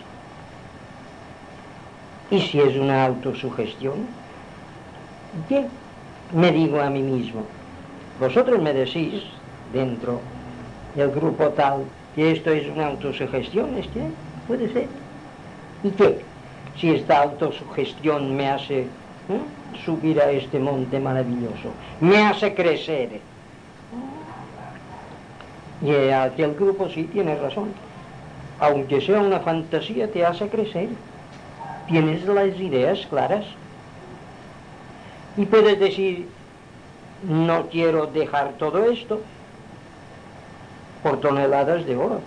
¿Y si es una autosugestión? ¿Qué me digo a mí mismo? Vosotros me decís, dentro del grupo tal, que esto es una autosugestión, ¿es que? Puede ser. ¿Y qué? Si esta autosugestión me hace ¿eh? subir a este monte maravilloso, me hace crecer, y aquel grupo sí tiene razón. Aunque sea una fantasía, te hace crecer. Tienes las ideas claras. Y puedes decir, no quiero dejar todo esto por toneladas de oro.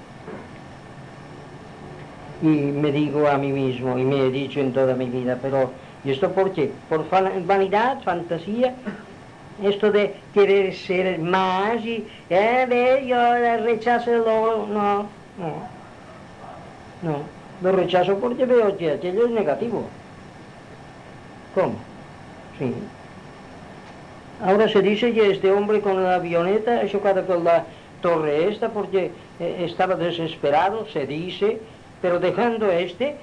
Y me digo a mí mismo, y me he dicho en toda mi vida, pero ¿y esto por qué? ¿Por vanidad, fantasía? esto de querer ser más y eh, yo rechazo el oro, no, no, no, lo rechazo porque veo que aquello es negativo. ¿Cómo? Sí. Ahora se dice que este hombre con la avioneta ha chocado con la torre esta porque eh, estaba desesperado, se dice, pero dejando este,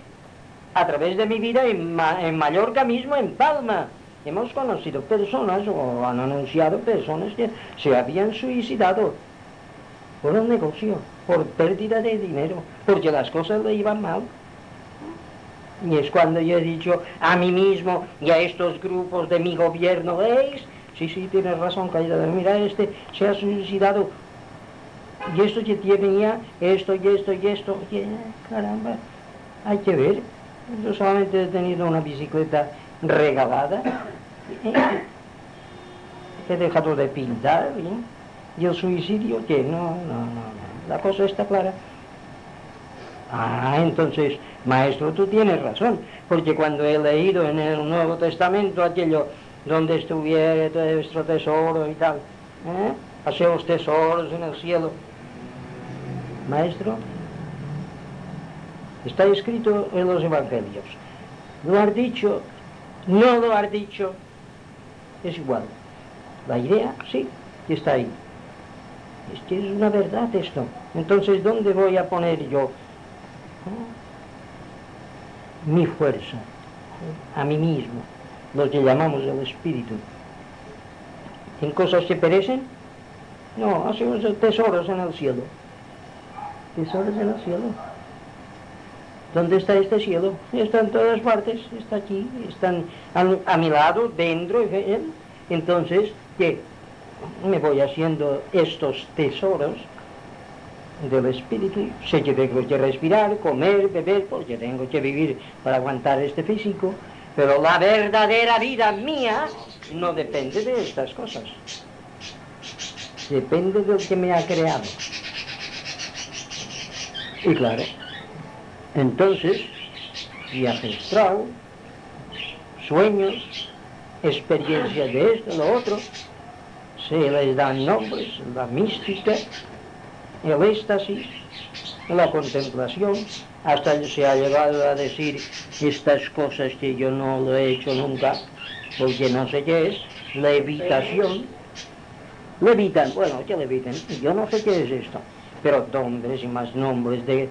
a través de mi vida en, en Mallorca mismo, en Palma, Hemos conocido personas o han anunciado personas que se habían suicidado por un negocio, por pérdida de dinero, porque las cosas le iban mal. Y es cuando yo he dicho a mí mismo y a estos grupos de mi gobierno, ¿veis? Sí, sí, tienes razón, Cayetano, mira, este se ha suicidado. Y esto que tenía, esto y esto y esto, caramba, hay que ver. Yo solamente he tenido una bicicleta regalada. He dejado de pintar, ¿Y el suicidio qué? No, no, no, La cosa está clara. Ah, entonces, maestro, tú tienes razón, porque cuando he leído en el Nuevo Testamento aquello donde estuviera nuestro tesoro y tal, ¿eh? hacemos tesoros en el cielo. Maestro, está escrito en los Evangelios. Lo has dicho no lo has dicho, es igual. La idea, sí, está ahí. Es que es una verdad esto. Entonces, ¿dónde voy a poner yo mi fuerza? A mí mismo, lo que llamamos el espíritu. ¿En cosas que perecen? No, hacemos tesoros en el cielo. Tesoros en el cielo. ¿Dónde está este cielo? Está en todas partes, está aquí, están a, mi lado, dentro. Entonces, ¿qué? Me voy haciendo estos tesoros del espíritu. Sé que tengo que respirar, comer, beber, porque tengo que vivir para aguantar este físico. Pero la verdadera vida mía no depende de estas cosas. Depende del que me ha creado. Y claro, entonces, viaje astral, sueños, experiencias de esto, lo otro, se les dan nombres, la mística, el éxtasis, la contemplación, hasta se ha llegado a decir estas cosas que yo no lo he hecho nunca, porque no sé qué es, levitación, levitan, bueno, ¿qué levitan? Yo no sé qué es esto, pero nombres y más nombres de,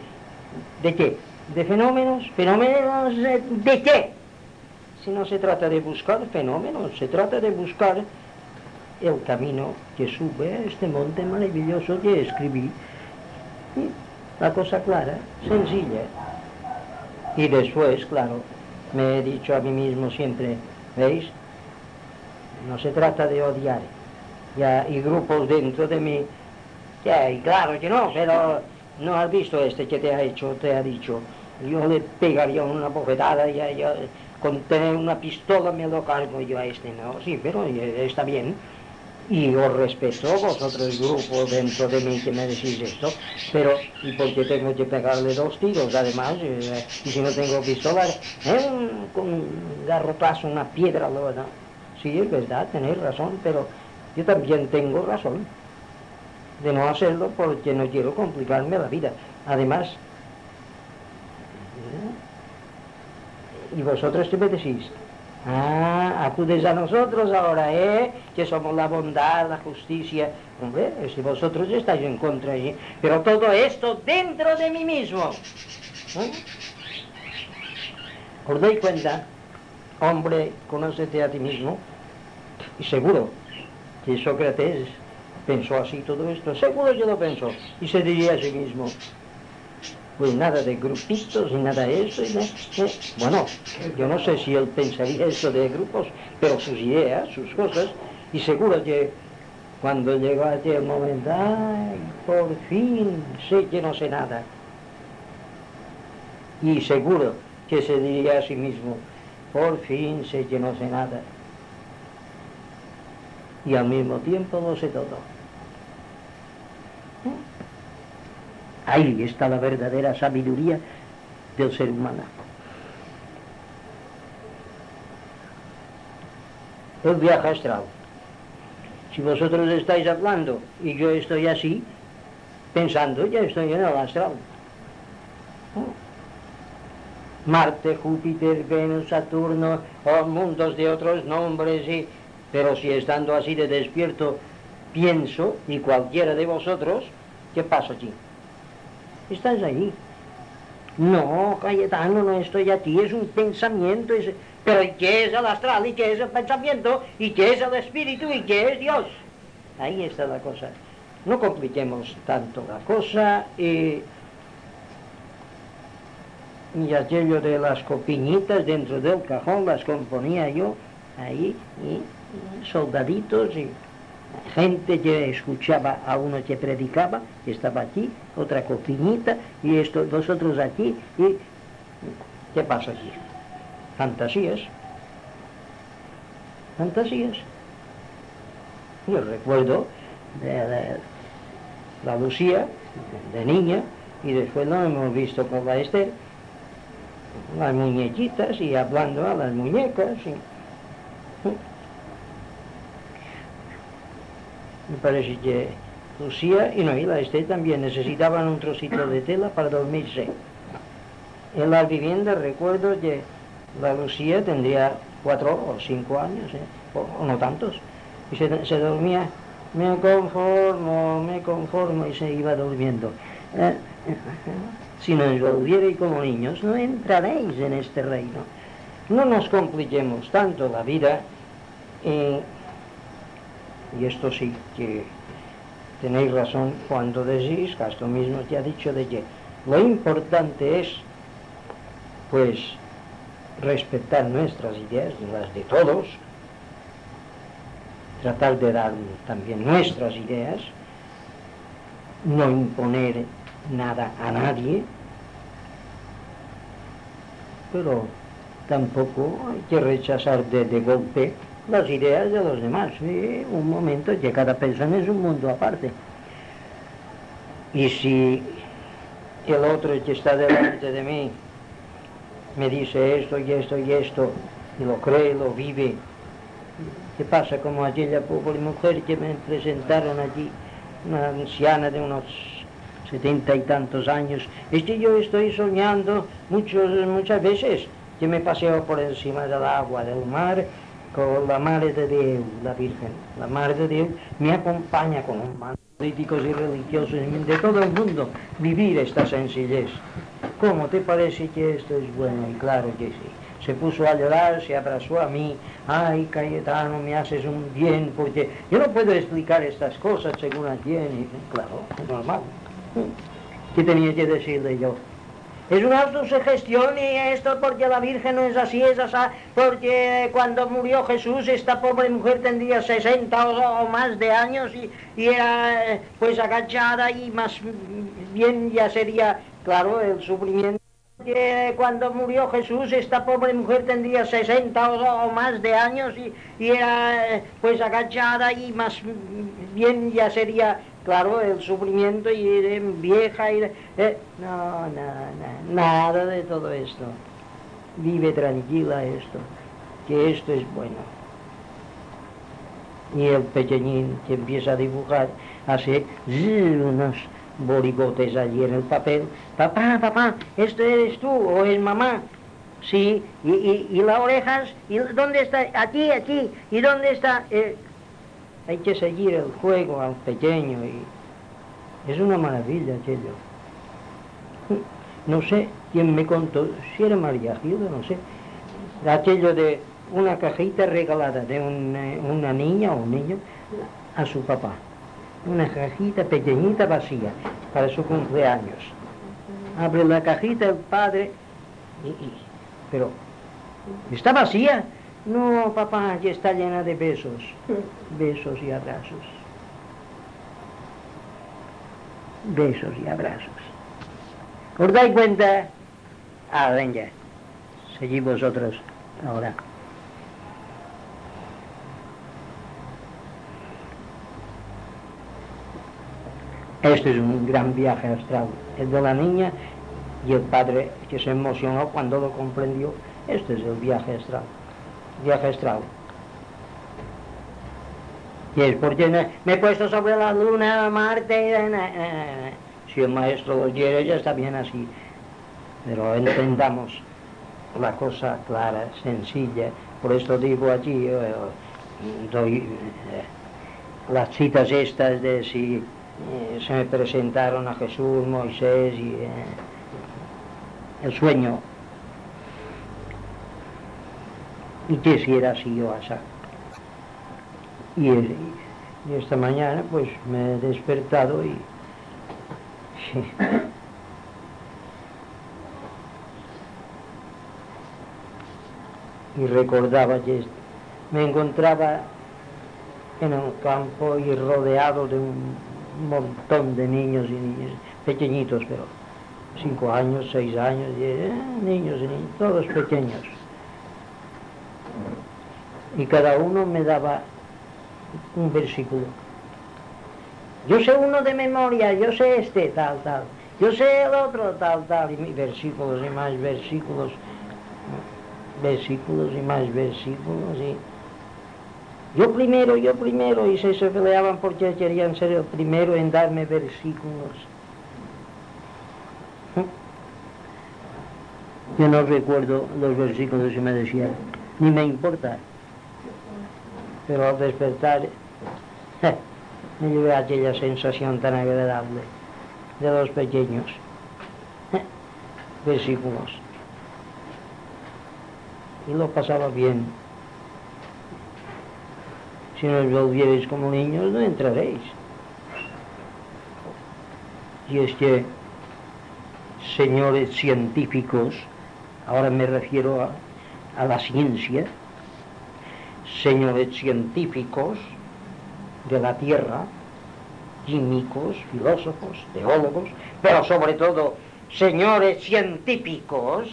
¿de qué? de fenómenos, fenómenos de qué? si no se trata de buscar fenómenos, se trata de buscar el camino que sube a este monte maravilloso que escribí. La cosa clara, sencilla. Y después, claro, me he dicho a mí mismo siempre, ¿veis? No se trata de odiar. Ya hay grupos dentro de mí, ya, y claro que no, pero no has visto este que te ha hecho, te ha dicho. Yo le pegaría una bofetada, ya, ya, con tener una pistola me lo cargo yo a este, no, sí, pero está bien y os respeto vosotros grupo dentro de mí que me decís esto, pero ¿y por qué tengo que pegarle dos tiros además? Eh, y si no tengo pistola, eh, con un garrotazo, una piedra, ¿no? Sí, es verdad, tenéis razón, pero yo también tengo razón de no hacerlo porque no quiero complicarme la vida. Además, ¿y vosotros qué me decís? Ah, acudes a nosotros ahora, ¿eh? Que somos la bondad, la justicia. Hombre, si vosotros estáis en contra, ¿eh? Pero todo esto dentro de mí mismo. ¿Eh? ¿Os doy cuenta? Hombre, conócete a ti mismo. Y seguro que Sócrates pensó así todo esto. Seguro que lo pensó. Y se diría a sí mismo, pues nada de grupitos y nada de eso. Y bueno, yo no sé si él pensaría eso de grupos, pero sus ideas, sus cosas, y seguro que cuando llegó aquel momento, ay, por fin sé que no sé nada. Y seguro que se diría a sí mismo, por fin sé que no sé nada. Y al mismo tiempo lo sé todo. Ahí está la verdadera sabiduría del ser humano. El viaje astral. Si vosotros estáis hablando y yo estoy así, pensando, ya estoy en el astral. Marte, Júpiter, Venus, Saturno, o mundos de otros nombres, pero si estando así de despierto pienso, y cualquiera de vosotros, ¿qué pasa aquí? Estás ahí. No, Cayetano, no estoy aquí, es un pensamiento, pero ¿qué es el astral? ¿Y qué es el pensamiento? ¿Y qué es el espíritu? ¿Y qué es Dios? Ahí está la cosa. No compliquemos tanto la cosa y, y aquello de las copiñitas dentro del cajón las componía yo ahí, y soldaditos y gente que escuchaba a uno que predicaba, estaba aquí, otra cocinita, y esto, vosotros aquí, y ¿qué pasa aquí? Fantasías. Fantasías. Yo recuerdo de, la Lucía, de niña, y después lo hemos visto con la las muñequitas y hablando a las muñecas. Y, me parece que Lucía y no, Esté también necesitaban un trocito de tela para dormirse. En la vivienda recuerdo que la Lucía tendría cuatro o cinco años, ¿eh? o, no tantos, y se, dormía, me conformo, me conformo, y se iba durmiendo. Eh, si no os volvierais como niños, no entraréis en este reino. No nos compliquemos tanto la vida. Eh, y esto sí que tenéis razón cuando decís, Castro mismo te ha dicho de que lo importante es, pues, respetar nuestras ideas, las de todos, tratar de dar también nuestras ideas, no imponer nada a nadie, pero tampoco hay que rechazar de, de golpe las ideas de los demás. un momento que cada persona es un mundo aparte. Y si el otro que está delante de mí me dice esto y esto y esto, y lo cree, lo vive, ¿qué pasa? Como aquella pobre mujer que me presentaron allí, una anciana de unos setenta y tantos años, es que yo estoy soñando muchos, muchas veces que me paseo por encima del agua, del mar, con la Madre de Dios, la Virgen. La Madre de Dios me acompaña con los políticos y religiosos de todo el mundo vivir esta sencillez. ¿Cómo te parece que esto es bueno? Y claro que sí. se puso a llorar, se abrazó a mí, ay Cayetano, me haces un bien, porque yo no puedo explicar estas cosas según a quién, y claro, normal. ¿Qué tenía que decirle yo? Es una autosugestión y esto porque la Virgen no es así, es así, porque cuando murió Jesús esta pobre mujer tendría 60 o, más de años y, y, era pues agachada y más bien ya sería, claro, el sufrimiento. Que cuando murió Jesús esta pobre mujer tendría 60 o, más de años y, y, era pues agachada y más bien ya sería claro el sufrimiento y era vieja y eh, no, no, nada de todo esto vive tranquila esto que esto es bueno y el pequeñín que empieza a dibujar hace unos borigotes allí en el papel. Papá, papá, ¿esto eres tú o es mamá? Sí, y, y, y las orejas, ¿y dónde está? Aquí, aquí, ¿y dónde está? Eh, hay que seguir el juego al pequeño y es una maravilla aquello. No sé quién me contó, si era María Gilda, no sé, aquello de una cajita regalada de una, una niña o un niño a su papá una cajita pequeñita vacía para su cumpleaños. Abre la cajita el padre y, pero está vacía. No, papá, ya está llena de besos, besos y abrazos. Besos y abrazos. ¿Os dais cuenta? Ah, venga, seguid vosotros ahora. Este es un gran viaje astral, el de la niña y el padre que se emocionó cuando lo comprendió. Este es el viaje astral, viaje astral. Y es porque me, he puesto sobre la luna, Marte, si el maestro lo quiere ya está bien así. Pero entendamos la cosa clara, sencilla. Por esto digo aquí, eh, doy eh, las citas estas de si eh, se me presentaron a Jesús, Moisés y eh, el sueño. Y quisiera así yo así. Y, y, esta mañana pues me he despertado y... y recordaba que me encontraba en un campo y rodeado de un un montón de niños y niñas, pequeñitos, pero cinco años, seis años, eh, niños y niños, todos pequeños. Y cada uno me daba un versículo. Yo sé uno de memoria, yo sé este, tal, tal. Yo sé el otro, tal, tal. Y versículos y más versículos, versículos y más versículos. Y yo primero, yo primero, y se, se peleaban porque querían ser el primero en darme versículos. Yo no recuerdo los versículos que me decían, ni me importa. Pero al despertar me llevé aquella sensación tan agradable de los pequeños versículos. Y lo pasaba bien. Si no os volvierais como niños, no entraréis. Y es que, señores científicos, ahora me refiero a, a la ciencia, señores científicos de la Tierra, químicos, filósofos, teólogos, pero sobre todo señores científicos,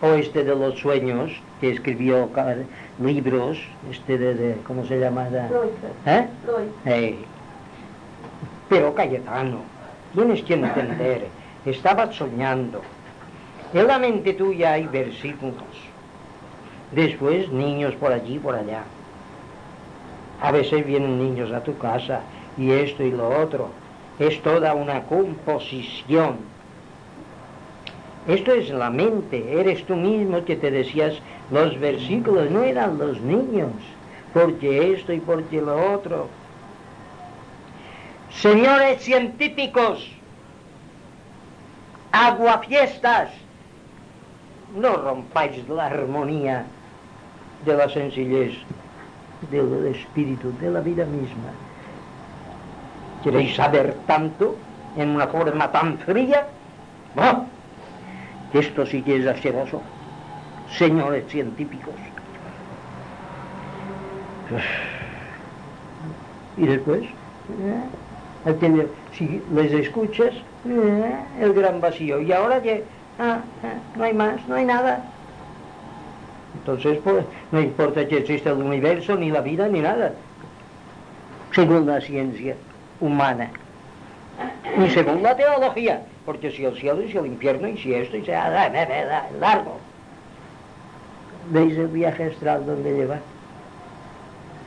o este de los sueños que escribió libros, este de, ¿cómo se llama? ¿Eh? Hey. Pero Cayetano, tienes que entender, estabas soñando. En la mente tuya hay versículos. Después niños por allí, por allá. A veces vienen niños a tu casa y esto y lo otro. Es toda una composición. Esto es la mente, eres tú mismo que te decías los versículos no eran los niños, porque esto y porque lo otro. Señores científicos, aguafiestas, no rompáis la armonía de la sencillez del espíritu, de la vida misma. ¿Queréis saber tanto en una forma tan fría? ¡Oh! Esto sí que es asqueroso, señores científicos. Y después, eh, si les escuchas, eh, el gran vacío. Y ahora que ah, ah, no hay más, no hay nada. Entonces, pues, no importa que exista el universo, ni la vida, ni nada. Según la ciencia humana. Ni según la teología. Porque si el cielo y si el infierno y si esto y si largo. ¿Veis el viaje astral donde lleva?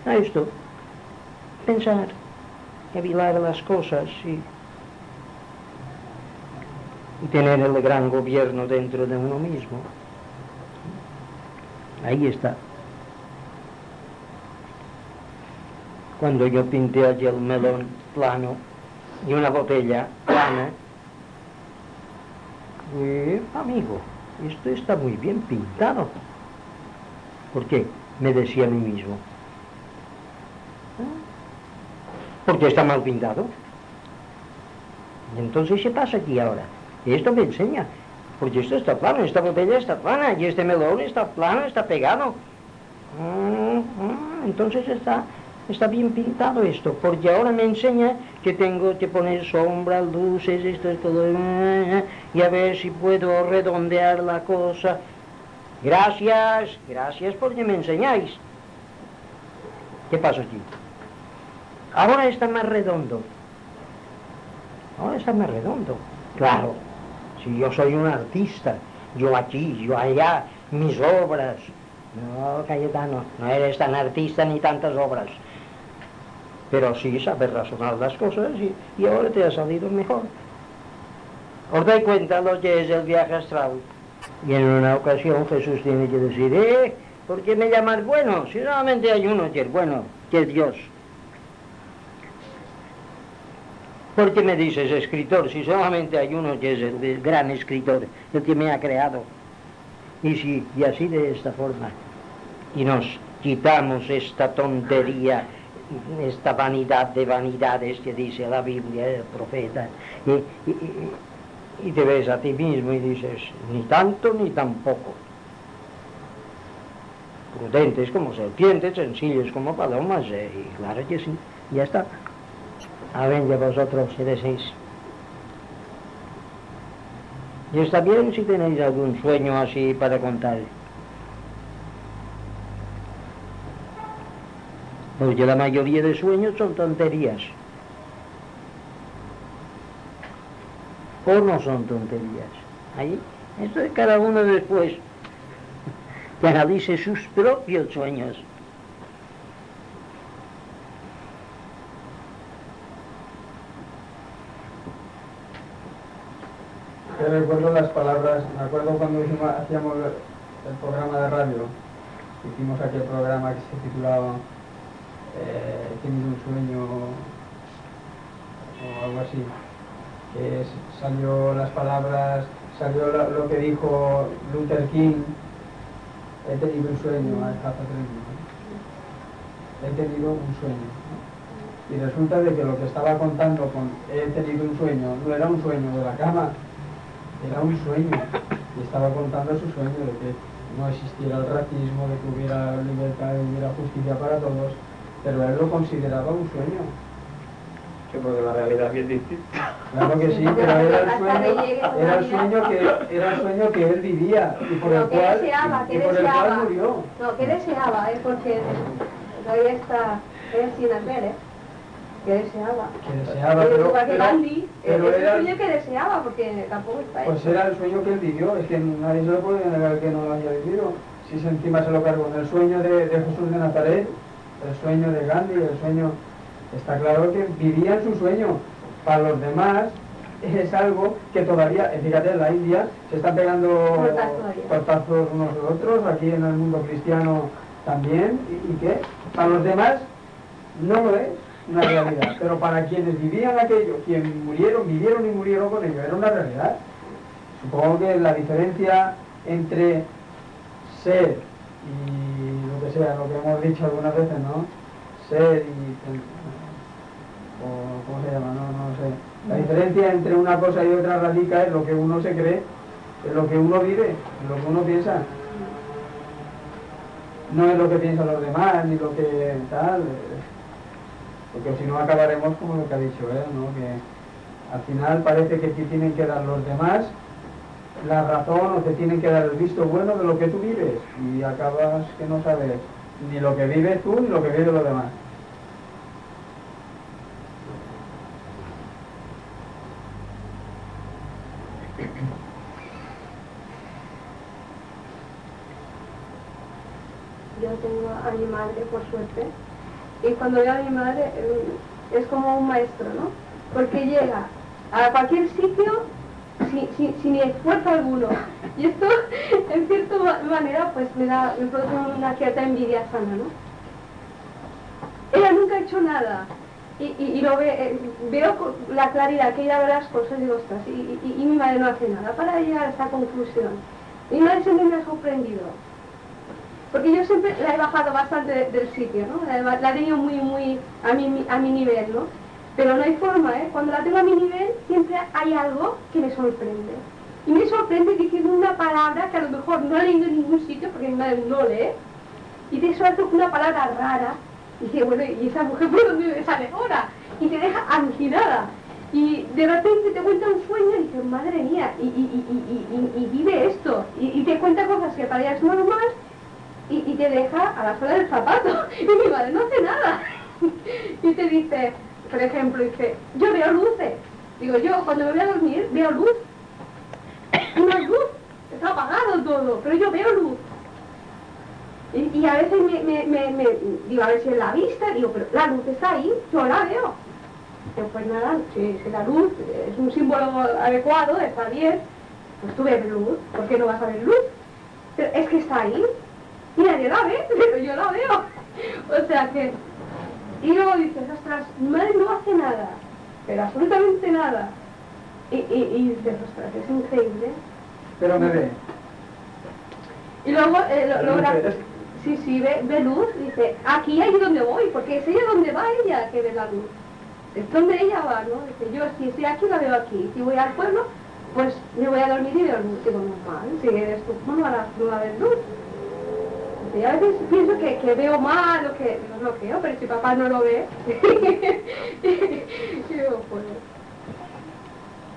A esto. Pensar, evilar las cosas y y tener el gran gobierno dentro de uno mismo. Ahí está. Cuando yo pinté allí el melón plano y una botella plana, amigo, esto está muy bien pintado. ¿Por qué? Me decía a mí mismo. ¿Por qué está mal pintado? Entonces, ¿qué pasa aquí ahora? Esto me enseña, porque esto está plano, esta botella está plana, y este melón está plano, está pegado. Mm, entonces está, está bien pintado esto, porque ahora me enseña que tengo que poner sombras, luces, esto es todo, y a ver si puedo redondear la cosa. Gracias, gracias porque me enseñáis. ¿Qué pasa aquí? Ahora está más redondo. Ahora está más redondo. Claro, si yo soy un artista, yo aquí, yo allá, mis obras. No, Cayetano, no eres tan artista ni tantas obras. Pero sí sabes razonar las cosas y, ahora te ha salido mejor. Os dais cuenta lo que es el viaje astral. Y en una ocasión Jesús tiene que decir, eh, ¿por qué me llamas bueno? Si solamente hay uno que es bueno, que es Dios. ¿Por qué me dices escritor si solamente hay uno que es el, gran escritor, el que me ha creado? Y, si, y así de esta forma. Y nos quitamos esta tontería, esta vanidad de vanidades que dice la Biblia, el profeta, y, y te ves a ti mismo y dices, ni tanto ni tampoco. Prudentes como serpientes, sencillos como palomas, eh, y claro que sí, ya está ver de vosotros si deseáis. Y está bien si tenéis algún sueño así para contar. Porque la mayoría de sueños son tonterías. O no son tonterías. Ahí, esto es cada uno después que analice sus propios sueños. Recuerdo las palabras, me acuerdo cuando hacíamos el, programa de radio, hicimos aquel programa que se titulaba eh, tenido un sueño o algo así, que salió las palabras, salió lo, que dijo Luther King, he tenido un sueño, he tenido un sueño. Y resulta de que lo que estaba contando con he tenido un sueño no era un sueño de la cama, era un sueño y estaba contando su sueño de que no existiera el racismo, de que hubiera libertad, y hubiera justicia para todos, pero él lo consideraba un sueño. Sí, porque la realidad es bien distinta. Claro que sí, pero era el sueño, era el sueño que era el sueño que él vivía y por el cual, deseaba, y por el cual murió. No, que deseaba, ¿eh? porque todavía está él sin hacer, ¿eh? Que deseaba. Que deseaba, pero, que pero, Gandhi, pero es era, el sueño que deseaba, porque tampoco está Pues era el sueño que él vivió, es que nadie se lo puede negar que no lo haya vivido. Si se encima se lo cargó en el sueño de, de Jesús de Nazaret, el sueño de Gandhi, el sueño... Está claro que vivían su sueño. Para los demás es algo que todavía, fíjate, en la India se están pegando tortazos unos a otros, aquí en el mundo cristiano también, y, y que para los demás no lo es una realidad. Pero para quienes vivían aquello, quienes murieron, vivieron y murieron con ello, era una realidad. Supongo que la diferencia entre ser y lo que sea, lo que hemos dicho algunas veces, ¿no? Ser y... o ¿cómo se llama? No, no sé. La diferencia entre una cosa y otra radica en lo que uno se cree, en lo que uno vive, en lo que uno piensa. No es lo que piensan los demás, ni lo que tal, porque si no acabaremos como lo que ha dicho él, ¿no? Que al final parece que te tienen que dar los demás la razón o te tienen que dar el visto bueno de lo que tú vives y acabas que no sabes ni lo que vives tú ni lo que viven los demás. Yo tengo a mi madre, por suerte, y cuando veo a mi madre es como un maestro, ¿no? Porque llega a cualquier sitio sin, sin, sin esfuerzo alguno. Y esto, en cierta manera, pues me da, me produce una cierta envidia sana, ¿no? Ella nunca ha hecho nada. Y, y, y lo ve, eh, veo la claridad que ella ve las cosas y digo, ostras, y, y- y mi madre no hace nada para llegar a esta conclusión. Mi madre siempre me ha sorprendido. Porque yo siempre la he bajado bastante de- del sitio, ¿no? La, la he tenido muy, muy a mi, a mi nivel, ¿no? Pero no hay forma, ¿eh? Cuando la tengo a mi nivel, siempre hay algo que me sorprende. Y me sorprende diciendo una palabra que a lo mejor no he leído en ningún sitio, porque mi madre no lee, y te suelta una palabra rara, y dice, bueno, ¿y esa mujer por dónde sale ahora? Y te deja alucinada. Y de repente te cuenta un sueño y dices, madre mía, y, y, y, y, vive esto. Y te cuenta cosas que para ella es normal, deja a la suela del zapato. Y mi madre no hace nada. Y te dice, por ejemplo, dice, yo veo luces. Digo, yo cuando me voy a dormir veo luz. Una luz. Está apagado todo, pero yo veo luz. Y, a veces me, digo, a ver si es la vista, digo, pero la luz está ahí, yo la veo. Pues nada, si, si la luz es un símbolo adecuado, está bien, pues tú ves luz, ¿por qué no vas a ver luz? Pero es que está ahí, y nadie la ve, pero yo la veo. O sea que, y luego dices, ostras, mi madre no hace nada, pero absolutamente nada. Y, y, y dices, ostras, es increíble. Pero me ve. Y luego eh, lo- logra... no Sí, sí, ve, ve luz, dice, aquí es donde voy, porque es ella donde va ella que ve la luz. Es donde ella va, ¿no? Dice, yo si estoy aquí la veo aquí, si voy al pueblo, pues me voy a dormir y veo luz. Digo, normal, si eres tú, ¿cómo no va a, no va a ver luz? Dice, y a veces pienso que, que veo mal o que no veo, pero si papá no lo ve. y digo, pues...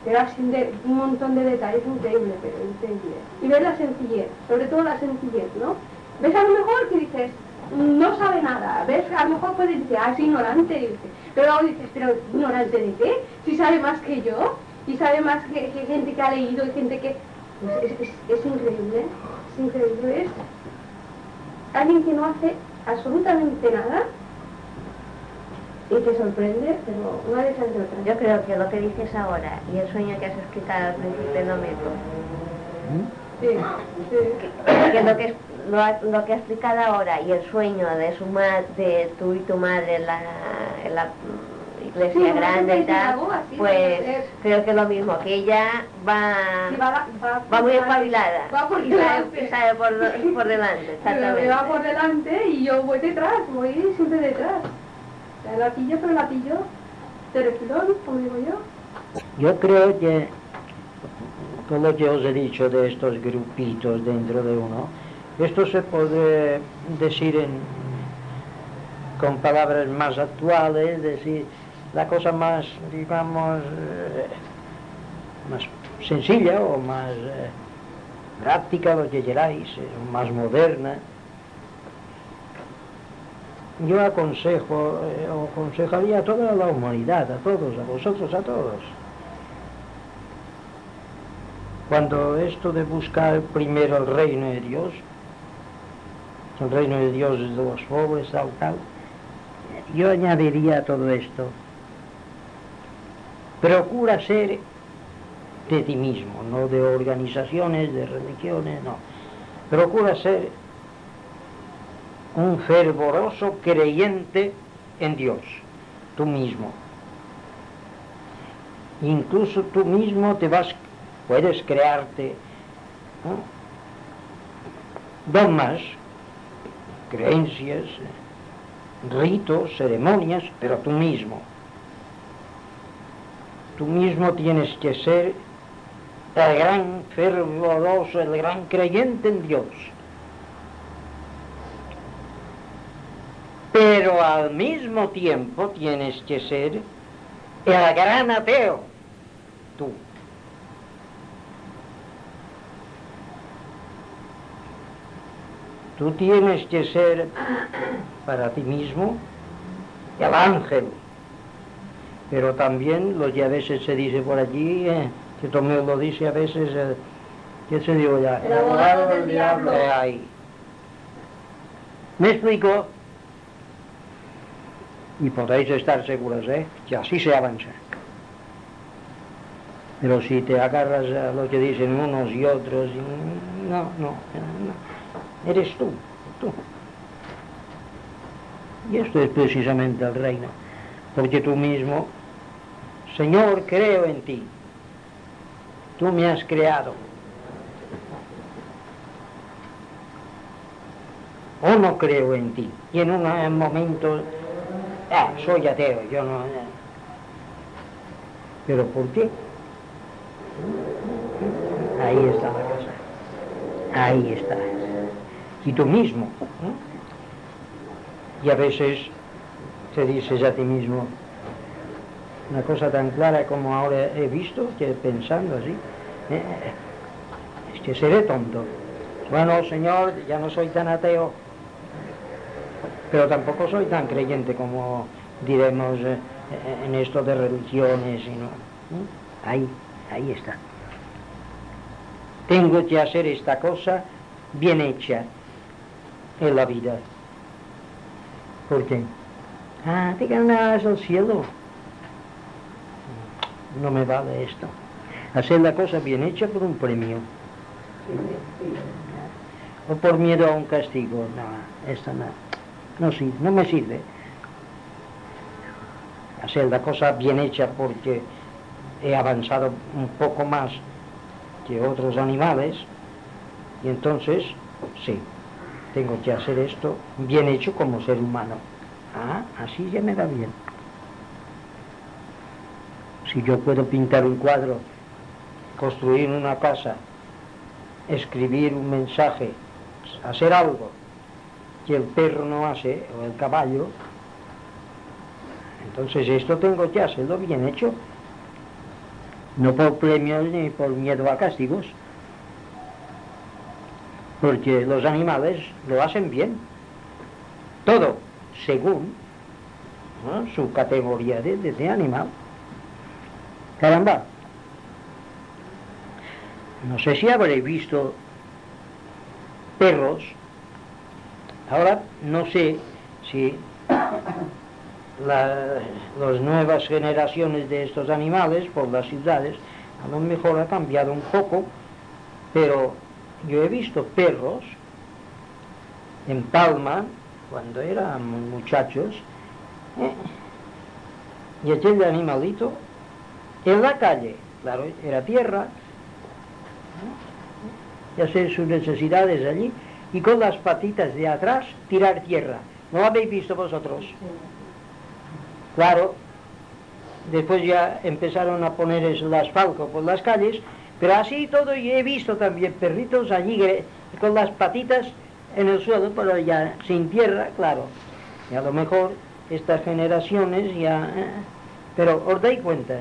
Pero así de un montón de detalles increíbles, pero increíble. Y ves la sencillez, sobre todo la sencillez, ¿no? Ves a lo mejor que dices, no sabe nada, ves a lo mejor puedes decir, ah, es ignorante, y dices, pero luego dices, pero ignorante de qué? Si sabe más que yo, y sabe más que, gente que ha leído y gente que... pues es, es- es increíble, es increíble, es alguien que no hace absolutamente nada y te sorprende, pero una vez de otra. Yo creo que lo que dices ahora y el sueño que has explicado al principio no me Sí, sí. que lo que lo, lo que ha explicado ahora y el sueño de su madre, de tú y tu madre en la, en la iglesia Sí, grande y tal, sinagoga, sí, pues creo que es lo mismo, que ella va, Sí, va, va, va muy espabilada Va por delante. y sabe por, por delante, exactamente. va por delante y yo voy detrás, voy siempre detrás. La pillo, pero la pillo de refilón, como digo yo. Yo creo que, con lo que os he dicho de estos grupitos dentro de uno, esto se puede decir en, con palabras más actuales, decir la cosa más, digamos, eh, más sencilla o más eh, práctica, lo que queráis, eh, más moderna. Yo aconsejo, o aconsejaría a toda la humanidad, a todos, a vosotros, a todos. Cuando esto de buscar primero el reino de Dios, el reino de Dios es de los pobres, tal, tal, yo añadiría a todo esto, procura ser de ti mismo, no de organizaciones, de religiones, no. Procura ser un fervoroso creyente en Dios, tú mismo. Incluso tú mismo te vas, puedes crearte ¿no? dogmas, creencias, ritos, ceremonias, pero tú mismo. Tú mismo tienes que ser el gran fervoroso, el gran creyente en Dios. Pero al mismo tiempo tienes que ser el gran ateo, tú. Tú tienes que ser para ti mismo el ángel. Pero también lo que a veces se dice por allí, eh, que Tomeo lo dice a veces, eh, ¿qué se dijo ya? El abogado del diablo. Eh, ahí. ¿Me explico? Y podéis estar seguros, ¿eh? Que así se avanza. Pero si te agarras a lo que dicen unos y otros, no, no, no. Eres tú, tú. Y esto es precisamente el reino. Porque tú mismo, Señor, creo en ti. Tú me has creado. O no creo en ti. Y en un momento, ah, soy ateo, yo no... eh. ¿Pero por qué? Ahí está la cosa. Ahí está. Y tú mismo. Y a veces te dices a ti mismo una cosa tan clara como ahora he visto, que pensando así, eh, es que seré tonto. Bueno, Señor, ya no soy tan ateo, pero tampoco soy tan creyente como diremos eh, en esto de religiones, sino, ¿eh? ahí, ahí está. Tengo que hacer esta cosa bien hecha en la vida. ¿Por qué? Ah, te ganarás al cielo. No me vale esto. Hacer la cosa bien hecha por un premio. O por miedo a un castigo. No, esto no. No, sirve, no me sirve. Hacer la cosa bien hecha porque he avanzado un poco más que otros animales. Y entonces, sí, tengo que hacer esto bien hecho como ser humano. Ah, así ya me da bien. Si yo puedo pintar un cuadro, construir una casa, escribir un mensaje, hacer algo que el perro no hace, o el caballo, entonces esto tengo que hacerlo bien hecho. No por premios ni por miedo a castigos, porque los animales lo hacen bien. Todo según su categoría de, animal. Caramba. No sé si habréis visto perros. Ahora no sé si la- las nuevas generaciones de estos animales por las ciudades a lo mejor ha cambiado un poco, pero yo he visto perros en Palma, cuando éramos muchachos, ¿eh? y aquel animalito en la calle, claro, era tierra, ¿no? y hacer sus necesidades allí, y con las patitas de atrás tirar tierra. ¿No lo habéis visto vosotros? Claro, después ya empezaron a poner el asfalto por las calles, pero así todo y he visto también perritos allí que- con las patitas en el suelo, pero ya sin tierra, claro. Y a lo mejor estas generaciones ya... eh, Pero os dais cuenta,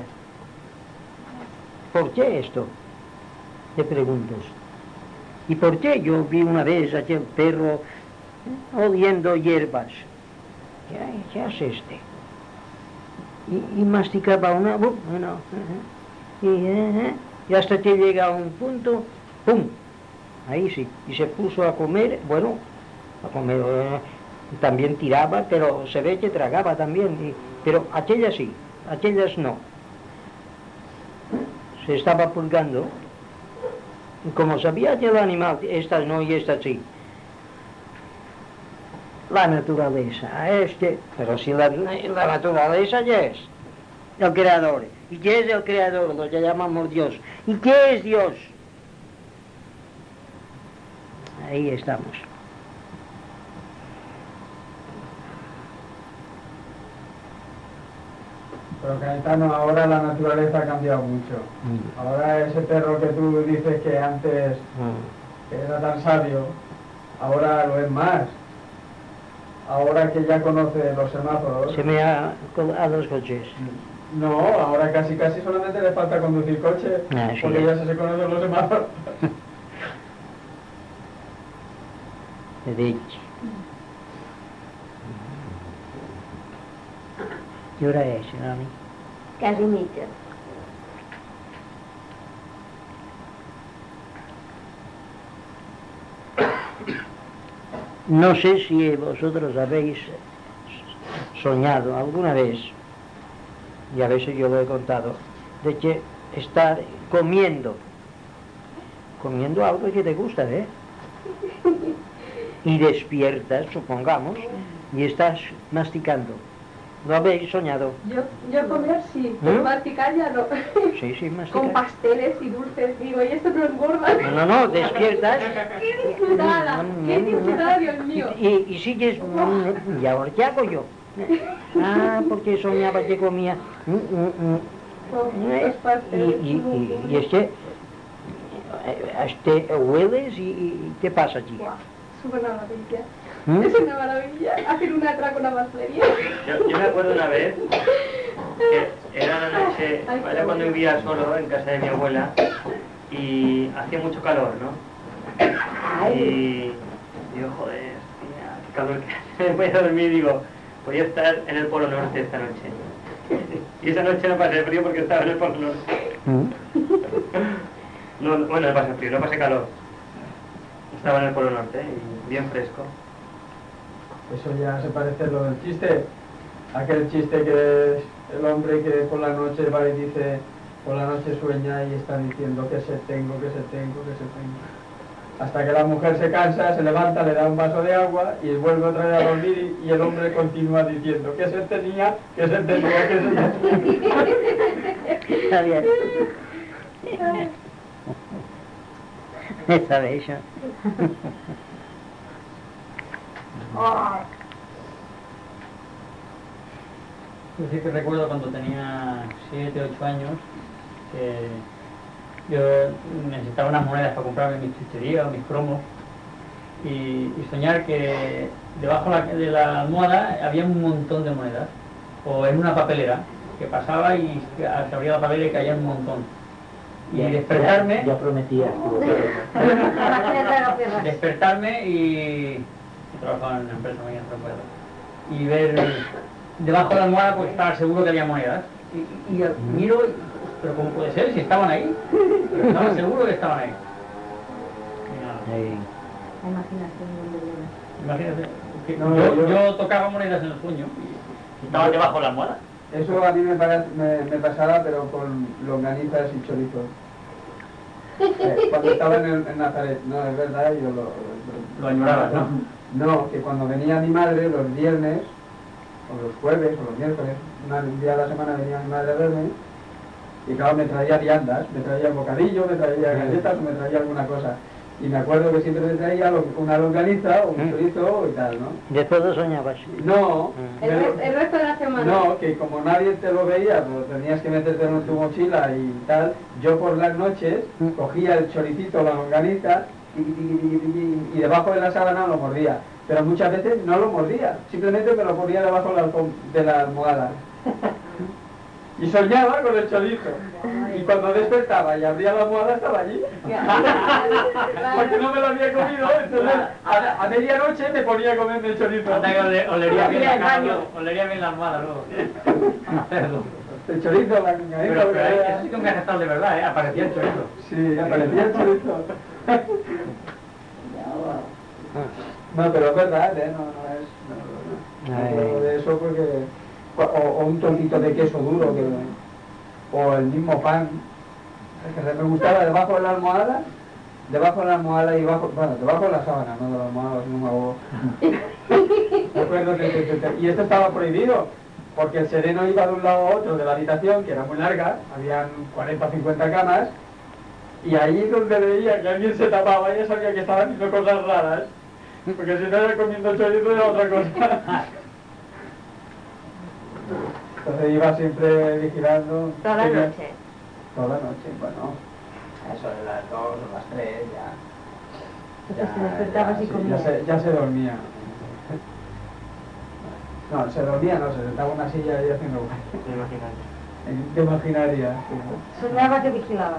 ¿por qué esto? Te preguntas. ¿Y por qué yo vi una vez a aquel perro eh, oliendo hierbas? ¿Qué, qué hace este? Y, masticaba una... eh, y hasta que llega a un punto, ¡pum! Ahí sí. Y se puso a comer, bueno, a comer, eh, también tiraba, pero se ve que tragaba también. y- pero aquellas sí, aquellas no. Se estaba purgando. Como sabía que el animal, estas no y estas sí. La naturaleza, es que, pero si la, la naturaleza ya es el creador. ¿Y qué es el creador? Lo que llamamos Dios. ¿Y qué es Dios? Ahí estamos. Pero Caetano, ahora la naturaleza ha cambiado mucho. Mm. Ahora ese perro que tú dices que antes Mm. que era tan sabio, ahora lo es más. Ahora que ya conoce los semáforos. Se me ha colado los coches. No, ahora casi casi solamente le falta conducir coche, Ah, sí. porque ya se, se conocen los semáforos. Derecha. ¿Qué hora es? Quasi mitja. No sé si vosotros habéis soñado alguna vez, y a veces yo lo he contado, de que estar comiendo, comiendo algo que te gusta, ¿eh? Y despiertas, supongamos, y estás masticando. ¿Lo habéis soñado? Yo, yo comer sí, ¿Eh? masticar ya no. Sí, sí, Con masticar. pasteles y dulces, digo, y esto no engorda. No, no, no, despiertas. ¡Qué disfrutada! ¡Qué disfrutada, Dios mío! Y, y, y sigues, mm, ¿y ahora qué hago yo? Ah, porque soñaba que comía. mm, mm, mm. Con ¿Eh? Y, y, y, es que eh, te hueles y, y ¿qué pasa allí? Es una maravilla. ¿Mm? Es una maravilla hacer un atraco en la pastelería. Yo, yo me acuerdo una vez que era la noche, era cuando vivía solo en casa de mi abuela y hacía mucho calor, ¿no? Y digo, joder, tía, qué calor que hace. Me voy a dormir y digo, voy a estar en el Polo Norte esta noche. Y esa noche no pasé frío porque estaba en el Polo Norte. ¿Mm? No, no, bueno, no pasé frío, no pasé calor. Estaba en el Polo Norte y bien fresco. Eso ya se parece a lo del chiste. Aquel chiste que es el hombre que por la noche va y dice, por la noche sueña y está diciendo que se tengo, que se tengo, que se tengo. Hasta que la mujer se cansa, se levanta, le da un vaso de agua y vuelve otra vez a dormir y, y el hombre continúa diciendo que se tenía, que se tenía, que se tenía. Está bien. Bello. Yo sí que recuerdo cuando tenía 7, 8 años que yo necesitaba unas monedas para comprarme mis chucherías o mis cromos y, y soñar que debajo de la almohada había un montón de monedas o en una papelera que pasaba y se abría la papelera y caía un montón. Y despertarme, Ya prometía. despertarme y, y trabajaba en una empresa muy y ver debajo de la almohada pues estaba seguro que había monedas. Y, y- y miro y, pero cómo puede ser si estaban ahí. Pero estaba seguro que estaban ahí. La imaginación imagínate que No, yo, yo- yo tocaba monedas en el sueño y estaban debajo de la almohada. Eso a mí me, para- me, me pasaba, pero con longanizas y chorizos. Eh, cuando estaba en, el- en Nazaret, no, es verdad, yo lo... Lo ¿no? No, que cuando venía mi madre los viernes, o los jueves, o los miércoles, un día a la semana venía mi madre a verme, y claro, me traía viandas, me traía bocadillo, me traía galletas, o me traía alguna cosa. Y me acuerdo que siempre me traía lo- una longaniza o un Mm. chorizo y tal, ¿no? Después lo soñabas. No, Mm. El, re- el resto de la semana. no, que como nadie te lo veía, pues tenías que meterte en tu mochila y tal, yo por las noches Mm. cogía el choricito, la longaniza, tiqui, y debajo de la sábana lo mordía. Pero muchas veces no lo mordía, simplemente me lo ponía debajo de la, de la almohada. Y soñaba con el chorizo. Y cuando despertaba y abría la almohada estaba allí. Porque no me lo había comido, entonces a, a medianoche me ponía a comerme el chorizo. Anda que ole- olería bien la luego, olería bien la almohada luego. El chorizo, la longaniza, pero, eso sí que me ha gestado de verdad ¿eh? aparecía el chorizo Sí, aparecía el chorizo. No, pero es verdad, ¿eh? No, no es... No, no, no. Ay. No hablo de eso porque... O, o un trocito de queso duro, que, o el mismo pan. Que me gustaba debajo de la almohada, debajo de la almohada y bajo, bueno, debajo de la sábana, no de la almohada, no me hago... Y esto estaba prohibido, porque el sereno iba de un lado a otro de la habitación, que era muy larga, habían 40 o 50 camas, Y allí donde veía que alguien se tapaba, ya sabía que estaban haciendo cosas raras. Porque si no era comiendo chorizo era otra cosa. Entonces iba siempre vigilando. Toda la noche. Toda la noche, bueno. Eso de las dos o las tres ya. Entonces se despertaba y sí, ya, se, ya se dormía. No, se dormía, no, se sentaba en una silla ahí haciendo... ¿Te imaginarías? sí. Soñaba que vigilaba.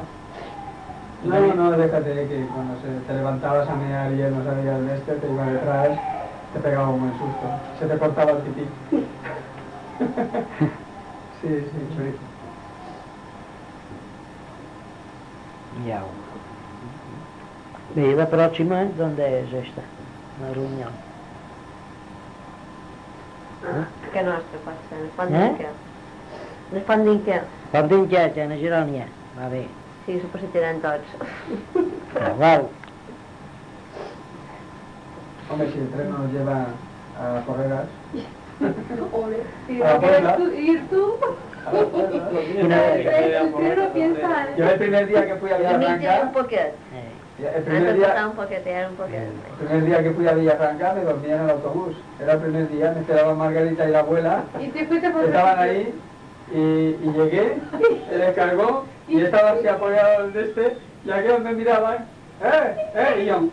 No, no, déjate que cuando se, te levantabas a mear y él no sabía el este, te iba detrás, te pegaba un buen susto. Se te cortaba el pipí. sí, sí, chorizo. Ya. ¿Y la próxima dónde es esta? La reunión. Que nostre pot ser? Eh? Respondin que. Respondin que. Quan tinc ja, ja, a Girònia. Va bé. Sí, suposo que tenen tots. Ah, val. Hombre, si el tren nos lleva a Correras, Ole, si ¿A la no quieres puerta? tú- ir tú, a la puerta, Quina és? usted no piensa Yo el primer día que fui a Limiten un. Eh, el primer día, el primer que fui a Villafranca me dormía en el autobús. Era el primer día, me esperaban Margarita y la abuela. y te fuiste por Estaban ahí y, y llegué, se descargó y estaba así apoyado en este y aquellos me miraban, ¡eh! ¡eh! Y yo,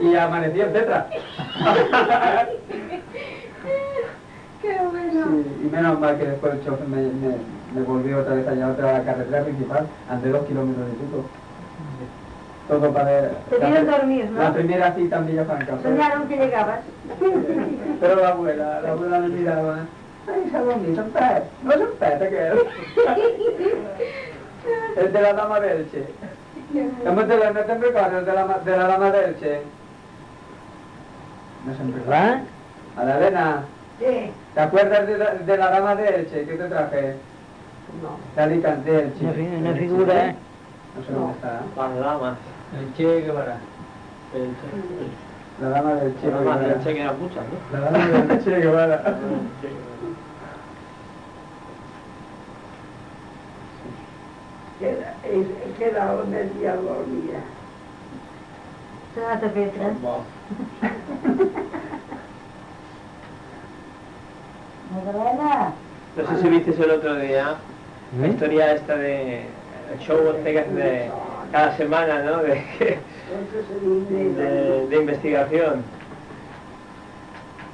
y amanecí en Tetra. Qué bueno. Sí, y menos mal que después el chofer me, me, me volvió otra vez allá otra a la carretera principal, andé dos kilómetros de pico. Todo para ver. Te vieron dormir, ¿no? La primera cita en Villafranca. fue- Soñaron que llegabas. Pero la abuela, la abuela me miraba. Ay, Salomí, son pet. No son pet, aquel. El de la dama d'Elche. ¿Cómo te, no te recuerdas de la, de la dama d'Elche? No se me recuerda. Va? A la Elena, Sí. ¿te acuerdas de la, de la dama de Elche que te traje? No. La de Alicante, Elche. Una, fi una figura, eh? No sé dónde está. Las damas. El Che Guevara. El, La dama del Che Che Guevara. Guevara. El Che que eran muchas, ¿no? La dama del Che Guevara. Queda, he quedado media dormida. Trata, Petra. No sé si viste el otro día la ¿Eh? historia esta de el show este de cada semana, ¿no? De, de, de investigación.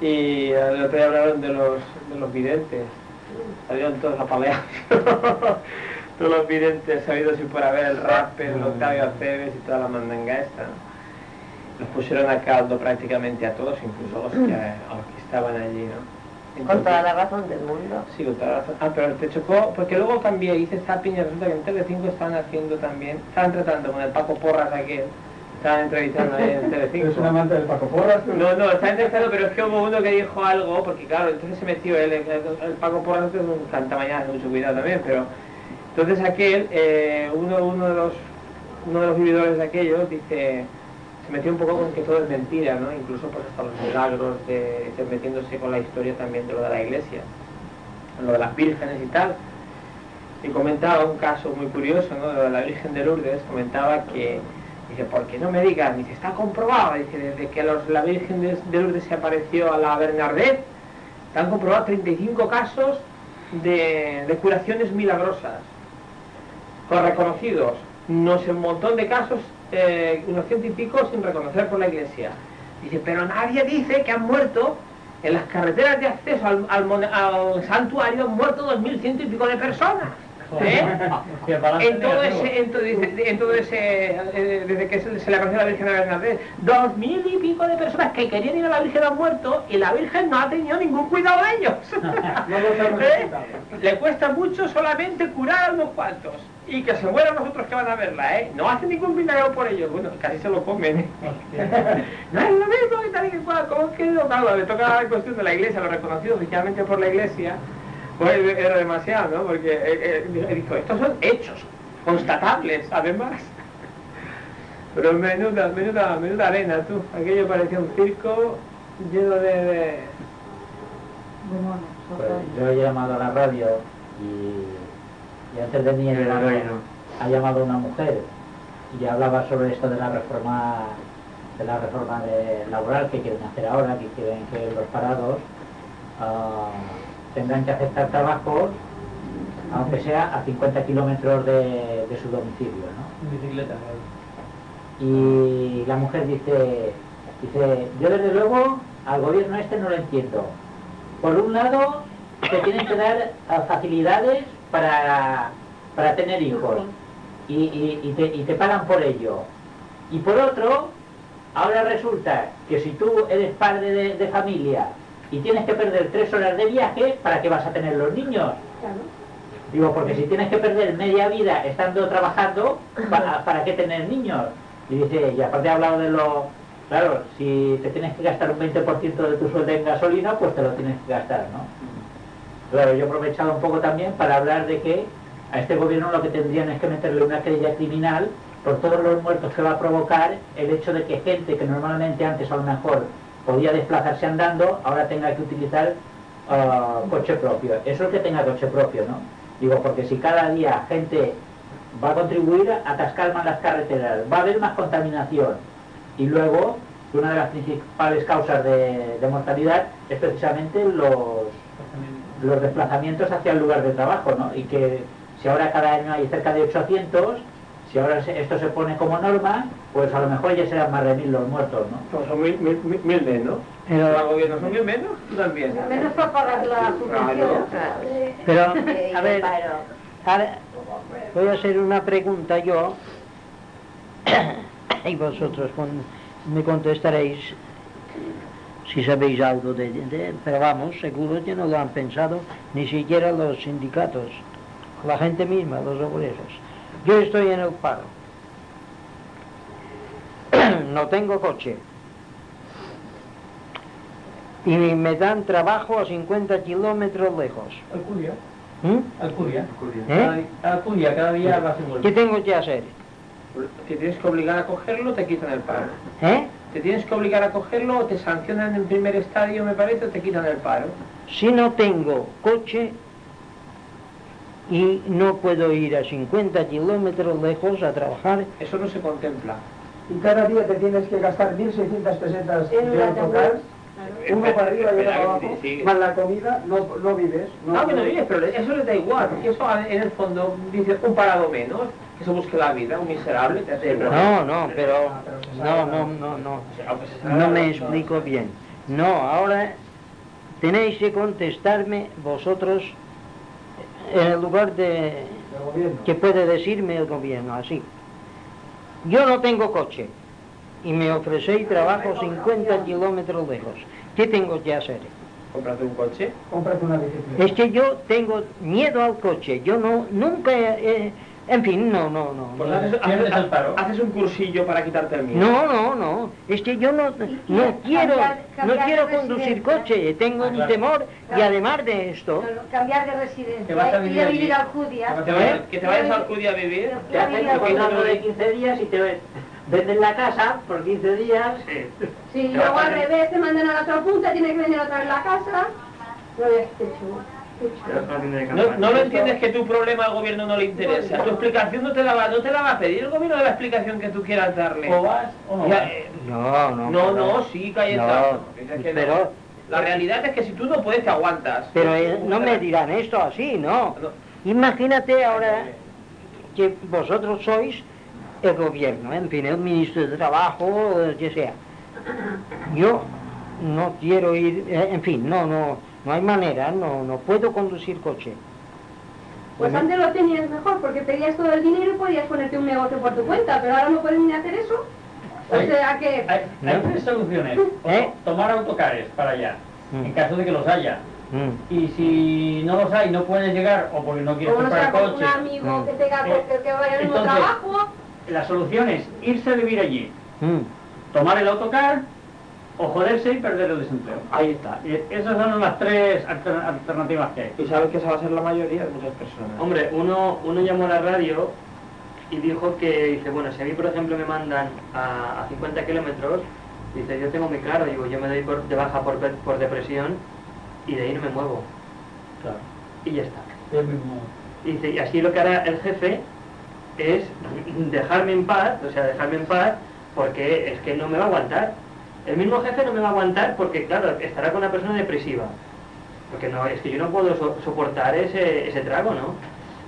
Y el otro día hablaron de los, de los videntes. Salieron todos apaleados. todos los videntes sabidos y por haber el rap, el Octavio Aceves y toda la mandanga esta. ¿no? Los pusieron a caldo prácticamente a todos, incluso a los que, a los que estaban allí, ¿no? Con toda la razón del mundo. Sí, con toda la razón. Ah, pero te chocó, porque luego cambié, hice zapping y resulta que en Telecinco estaban haciendo también, estaban tratando con el Paco Porras aquel, estaban entrevistando ahí en Telecinco. ¿Eres un amante del Paco Porras? tú? No, no, está entrevistando, pero es que hubo uno que dijo algo, porque claro, entonces se metió él, el, el- el Paco Porras que es un cantamañana, mucho cuidado también, pero entonces aquel, eh, uno, uno de los uno de los vividores de aquellos dice, se metió un poco con que todo es mentira, ¿no? Incluso pues hasta los milagros, de, de metiéndose con la historia también de lo de la iglesia, lo de las vírgenes y tal. Y comentaba un caso muy curioso, ¿no? De la Virgen de Lourdes, comentaba que, dice, ¿por qué no me digan? Dice, está comprobado, dice, desde que los- la Virgen de, de Lourdes se apareció a la Bernadette, están comprobados 35 casos de, de curaciones milagrosas, con reconocidos, no sé, un montón de casos, eh, unos ciento y pico sin reconocer por la iglesia. Dice, pero nadie dice que han muerto en las carreteras de acceso al, al santuario, han muerto 2.100 y pico de personas. ¿Eh? En todo ese, en todo, dice, en todo ese, eh, desde que se, se le apareció la Virgen de Bernadette, dos mil y pico de personas que querían ir a la Virgen han muerto y la Virgen no ha tenido ningún cuidado de ellos. ¿Eh? Le cuesta mucho solamente curar a unos cuantos y que se mueran los otros que van a verla, ¿eh? No hacen ningún milagro por ellos, bueno, casi se lo comen, ¿eh? no es lo mismo que tal y que cual, ¿cómo que no? Claro, le toca la cuestión de la iglesia, lo reconocido oficialmente por la iglesia, pues era demasiado, ¿no? Porque eh, eh, dijo, estos son hechos, constatables, además. Pero menuda, menuda, menuda arena, tú. Aquello parecía un circo lleno de... de-. Pues yo he llamado a la radio y, y antes de venir El era bueno. ha llamado una mujer y hablaba sobre esto de la reforma de la reforma de- laboral que quieren hacer ahora, que quieren que los parados ah, tendrán que aceptar trabajos, aunque sea a 50 kilómetros de, de su domicilio, ¿no? Bicicleta, claro. Y la mujer dice, dice, yo desde luego al gobierno este no lo entiendo. Por un lado, te tienen que dar facilidades para, para tener hijos y, y- y te, y te pagan por ello. Y por otro, ahora resulta que si tú eres padre de, de familia y tienes que perder tres horas de viaje, ¿para qué vas a tener los niños? Digo, porque si tienes que perder media vida estando trabajando, ¿para, para qué tener niños? Y dice, y aparte ha hablado de lo... Claro, si te tienes que gastar un 20% de tu sueldo en gasolina, pues te lo tienes que gastar, ¿no? Claro, yo he aprovechado un poco también para hablar de que a este gobierno lo que tendrían es que meterle una querella criminal por todos los muertos que va a provocar el hecho de que gente que normalmente antes a lo mejor podía desplazarse andando, ahora tenga que utilizar ah, coche propio. Eso es que tenga coche propio, ¿no? Digo, porque si cada día gente va a contribuir a atascar más las carreteras, va a haber más contaminación y luego una de las principales causas de, de mortalidad es precisamente los, los desplazamientos hacia el lugar de trabajo, ¿no? Y que si ahora cada año hay cerca de 800, si ahora se- esto se pone como norma, pues a lo mejor ya serán más de mil los muertos, ¿no? Pues son mil, mil, mil- mil menos. Pero- El gobierno son mil menos, tú también. Menos para pagar la subvención. Pero, a ver, voy a hacer una pregunta yo y vosotros con- me contestaréis si sabéis algo de, de- pero vamos, seguro que no lo han pensado ni siquiera los sindicatos, la gente misma, los obreros. Yo estoy en el paro. no tengo coche. Y me dan trabajo a 50 kilómetros lejos. Alcudia, ¿Mm? Alcudia. ¿Eh? Cada, di- Alcudia, cada día vas y ¿Qué vuelves. tengo que hacer? Te tienes que obligar a cogerlo, te quitan el paro. ¿Eh? Te tienes que obligar a cogerlo, o te sancionan en primer estadio, me parece, o te quitan el paro. Si no tengo coche y no puedo ir a 50 kilómetros lejos a trabajar, Eso no se contempla. Y cada día te tienes que gastar 1.600 pesetas En de una autocar, Claro. uno para arriba y otro para abajo, sí, más la comida, no, no vives. No, que no vives, pero eso les da igual, porque eso en el fondo dice un parado menos, que se busque la vida, un miserable, te hace no, no, pero no, no, no, no, se salga no me explico bien. No, ahora tenéis que contestarme vosotros en el lugar de que puede decirme el gobierno, así. Yo no tengo coche y me ofrecéis trabajo 50 kilómetros lejos. ¿Qué tengo que hacer? Cómprate un coche. Cómprate una bicicleta. Es que yo tengo miedo al coche. Yo no, nunca, he- he- en fin, no, no, no. Pues no. haces, ¿Pierdes haces- el paro? haces un cursillo para quitarte el miedo. No, no, no. Es que yo no, no quiero, cambiar- no cambiar quiero de conducir residencia. coche. Tengo Ah, un claro. temor y además de esto, No, no, Cambiar de Que vas a residencia, ir vivir a vivir a Alcudia. Que, vayas, que te vayas a Alcudia a vivir. Pero- Te hacen un contrato de 15 días y te venden la casa por 15 días. Sí, luego al revés, te mandan a la otra punta, tienes que venir otra vez a la casa. No es que chulo. No, no lo entiendes que tu problema al gobierno no le interesa. Tu explicación no te la va, no te la va a pedir el gobierno de la explicación que tú quieras darle. O vas o no Ya, vas. eh, no, no. no, pero- no, sí, Cayetano. No, no. pero, La realidad es que si tú no puedes, te aguantas. pero eh, no me dirán esto así, no. No. Imagínate ahora que vosotros sois el gobierno, en fin, el ministro de Trabajo, o el que sea. Yo no quiero ir, eh, en fin, no, no, no hay manera, no, no puedo conducir coche. Pues antes lo tenías mejor, porque pedías todo el dinero y podías ponerte un negocio por tu cuenta, pero ahora no puedes ni hacer eso. O sea que... Hay, hay tres soluciones. O ¿Eh? Tomar autocares para allá, Mm. en caso de que los haya. Mm. Y si no los hay, no puedes llegar o porque no quieres no comprar sea con un coche. amigo Mm. que tenga Eh, que, que vaya al mismo entonces- trabajo. La solución es irse a vivir allí, Mm. tomar el autocar o joderse y perder el desempleo. Ahí está. Y esas son las tres alter- alternativas que hay. Y sabes que esa va a ser la mayoría de muchas personas. Hombre, uno, uno llamó a la radio y dijo que, dice, bueno, si a mí, por ejemplo, me mandan a, a 50 kilómetros, dice, yo tengo muy claro, digo, yo me doy por- de baja por, por depresión y de ahí no me muevo. Claro. Y ya está. Es el mismo. Y dice, y así lo que hará el jefe es dejarme en paz, o sea, dejarme en paz, porque es que no me va a aguantar. El mismo jefe no me va a aguantar porque, claro, estará con una persona depresiva. Porque no, es que yo no puedo so- soportar ese, ese trago, ¿no?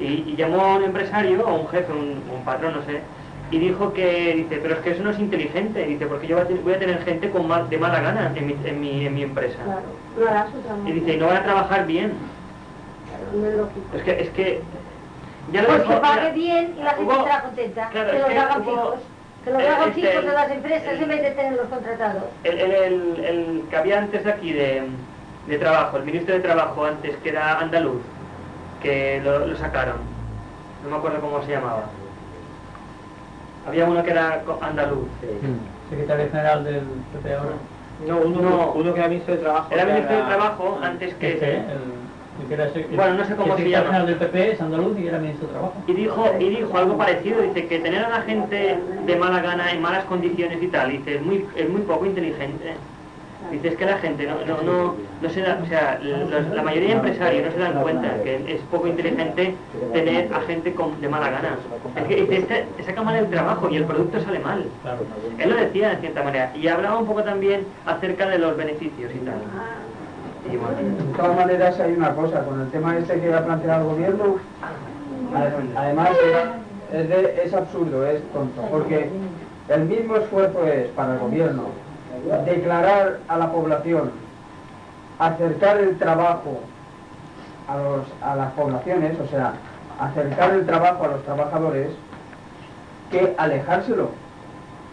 Y, y llamó a un empresario, o un jefe, un, un patrón, no sé, y dijo que, dice, pero es que eso no es inteligente, dice, porque yo voy a, tener gente con mal- de mala gana en mi, en mi, en mi empresa. Claro, lo harás Y dice, y no van a trabajar bien. No es que, es que, ya lo Pues dijo, que pague bien y la gente estará contenta. claro, que los hagan fijos. Que los eh, hagan este, el- de las empresas el- en vez de tenerlos contratados. el, el, el- el que había antes de aquí de, de trabajo, el ministro de trabajo antes, que era andaluz, que lo, lo sacaron, no me acuerdo cómo se llamaba. Había uno que era andaluz. Secretario general del PP ahora. No, uno, No. uno que era ministro de trabajo. Era ministro de trabajo antes que Este, que Bueno, no sé cómo se llama. del PP es andaluz y era ministro de trabajo. Y dijo, y dijo algo parecido, dice que tener a la gente de mala gana en malas condiciones y tal, dice, es muy, es muy poco inteligente. Dice, es que la gente no, no, no, no se da, o sea, los- la mayoría de empresarios no se dan cuenta que es poco inteligente tener a gente con, de mala gana. Es que dice, este, saca mal el trabajo y el producto sale mal. Él lo decía de cierta manera. Y hablaba un poco también acerca de los beneficios y tal. De todas maneras hay una cosa, con el tema este que ha planteado el gobierno, además es, absurdo, es tonto, porque el mismo esfuerzo es para el gobierno declarar a la población, acercar el trabajo a, los, a las poblaciones, o sea, acercar el trabajo a los trabajadores, que alejárselo.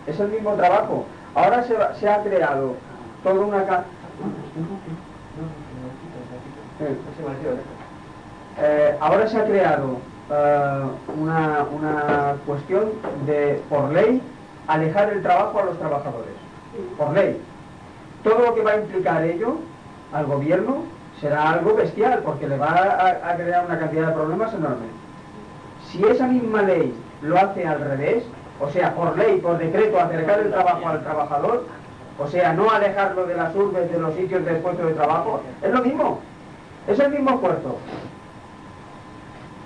Es el mismo trabajo. Ahora se, se ha creado toda una... Eh, ahora se ha creado eh, una, una cuestión de, por ley, alejar el trabajo a los trabajadores. Por ley. Todo lo que va a implicar ello al gobierno será algo bestial, porque le va a, a crear una cantidad de problemas enormes. Si esa misma ley lo hace al revés, o sea, por ley, por decreto, acercar el trabajo al trabajador, o sea, no alejarlo de las urbes, de los sitios de puestos de trabajo, es lo mismo. Es el mismo esfuerzo.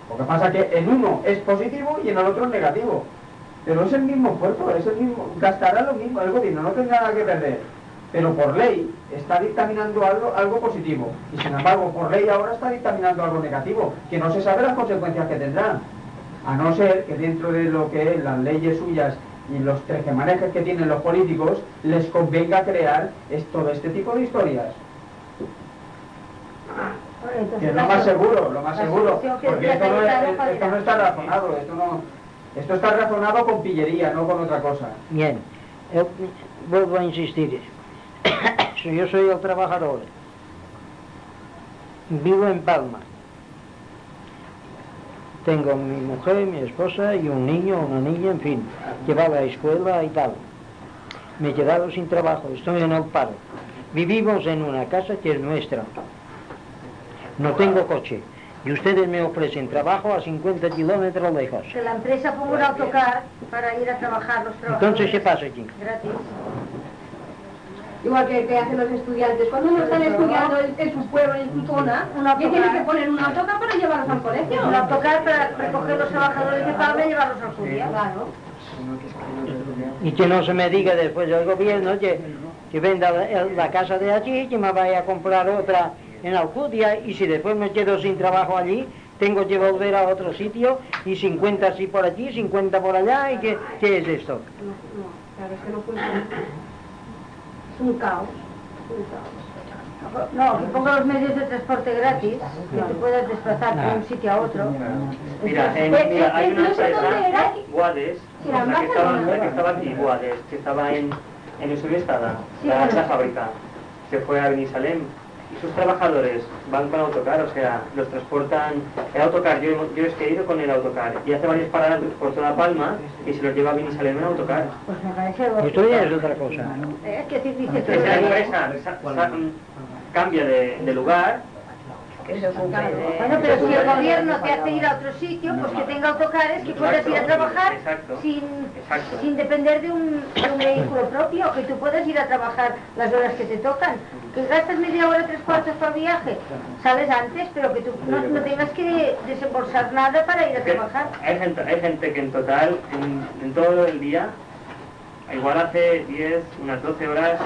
Lo que pasa que en uno es positivo y en el otro es negativo. Pero es el mismo esfuerzo, es el mismo, gastará lo mismo el gobierno, no tendrá nada que perder. Pero por ley está dictaminando algo, algo positivo. Y sin embargo, por ley ahora está dictaminando algo negativo, que no se sabe las consecuencias que tendrán. A no ser que dentro de lo que es las leyes suyas y los trejemanejes que tienen los políticos, les convenga crear es- todo este tipo de historias. Entonces, Que es lo más seguro, lo más seguro, porque esto no, es- esto no está razonado, esto no, esto está razonado con pillería, no con otra cosa. Bien, eu vuelvo a insistir. Si yo soy el trabajador, vivo en Palma, tengo mi mujer, mi esposa y un niño, una niña, en fin, que va a la escuela y tal. Me he quedado sin trabajo, estoy en el paro. Vivimos en una casa que es nuestra. No tengo coche. Y ustedes me ofrecen trabajo a 50 kilómetros lejos. Que la empresa ponga un autocar para ir a trabajar los trabajadores. Entonces, ¿qué pasa aquí? Gratis. Igual que, que hacen los estudiantes. Cuando uno están estudiando en, en su pueblo, en su zona, ya tienen que poner un autocar para llevarlos al colegio. Un autocar para recoger los trabajadores de Palma y llevarlos a Julia. Claro. Y que no se me diga después del gobierno que, que venda la, el- la casa de allí, que me vaya a comprar otra en Alcudia y si después me quedo sin trabajo allí, tengo que volver a otro sitio y 50 así por aquí, 50 por allá y que, ¿qué es esto? No, no, claro, es que no funciona. Es un caos. Un caos. No, que ponga los medios de transporte gratis, que te puedas desplazar de un sitio a otro. Mira, en- mira, hay una empresa. Guades, la que estaba, no. la que estaba aquí, Guades, que estaba en, en Usubiestada, Sí, la, la fábrica, se fue a Benisalem. Y sus trabajadores van con autocar, o sea, los transportan, el autocar, yo, yo es que he ido con el autocar y hace varias paradas por toda Palma y se los lleva a Benisalem en autocar. Pues me parece algo... Esto ya es otra cosa. Es que dice Esa empresa sa- sa- cambia de, de lugar Bueno, pero si el gobierno te hace ir a otro sitio, pues que tenga autocares, que puedas ir a trabajar sin, sin depender de un, de un vehículo propio, que tú puedas ir a trabajar las horas que te tocan. Que gastas media hora, tres cuartos por viaje, sales antes, pero que tú no, no tengas que desembolsar nada para ir a trabajar. Hay gente, hay gente que en total, en, en todo el día, igual hace 10, unas 12 horas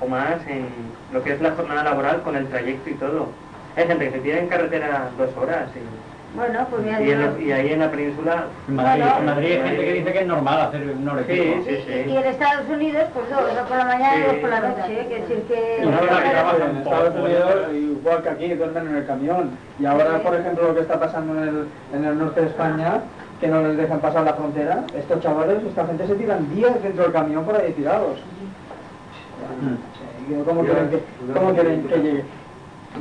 o más en lo que es la jornada laboral con el trayecto y todo. Hay gente que se tira en carretera dos horas y, Bueno, pues mira, y, en yo- la- y ahí en la península... En Madrid, Bueno. en Madrid hay gente que dice que es normal hacer un hora y Sí, sí, sí. y en Estados Unidos, pues dos, dos por la mañana y dos por la noche, ¿eh? que decir que... Y una hora que en Estados Unidos, ¿no? igual que aquí, duermen en el camión. Y ahora, por ejemplo, lo que está pasando en el, en el norte de España, que no les dejan pasar la frontera, estos chavales, esta gente se tiran días dentro del camión por ahí tirados. Sí, ¿Cómo quieren que, cómo quieren que llegue?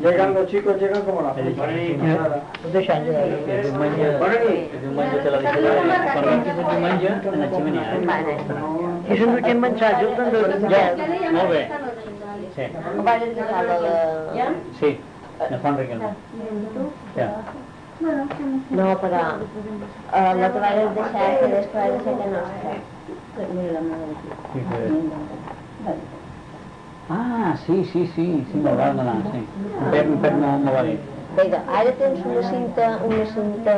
Llegan los chicos, llegan como la fruta. Nada. Que tu menja, que tu menja te la dice quan aquí que tu menja en d'en Ja, molt bé. Sí, de... sí. Ja. No, però eh, no te vayas a deixar que després de ser que no Sí, que- Ah, sí, sí, sí, sí, me'l van donar, sí. Per, per m'ho m'ho va dir. Vinga, ara tens una cinta, una cinta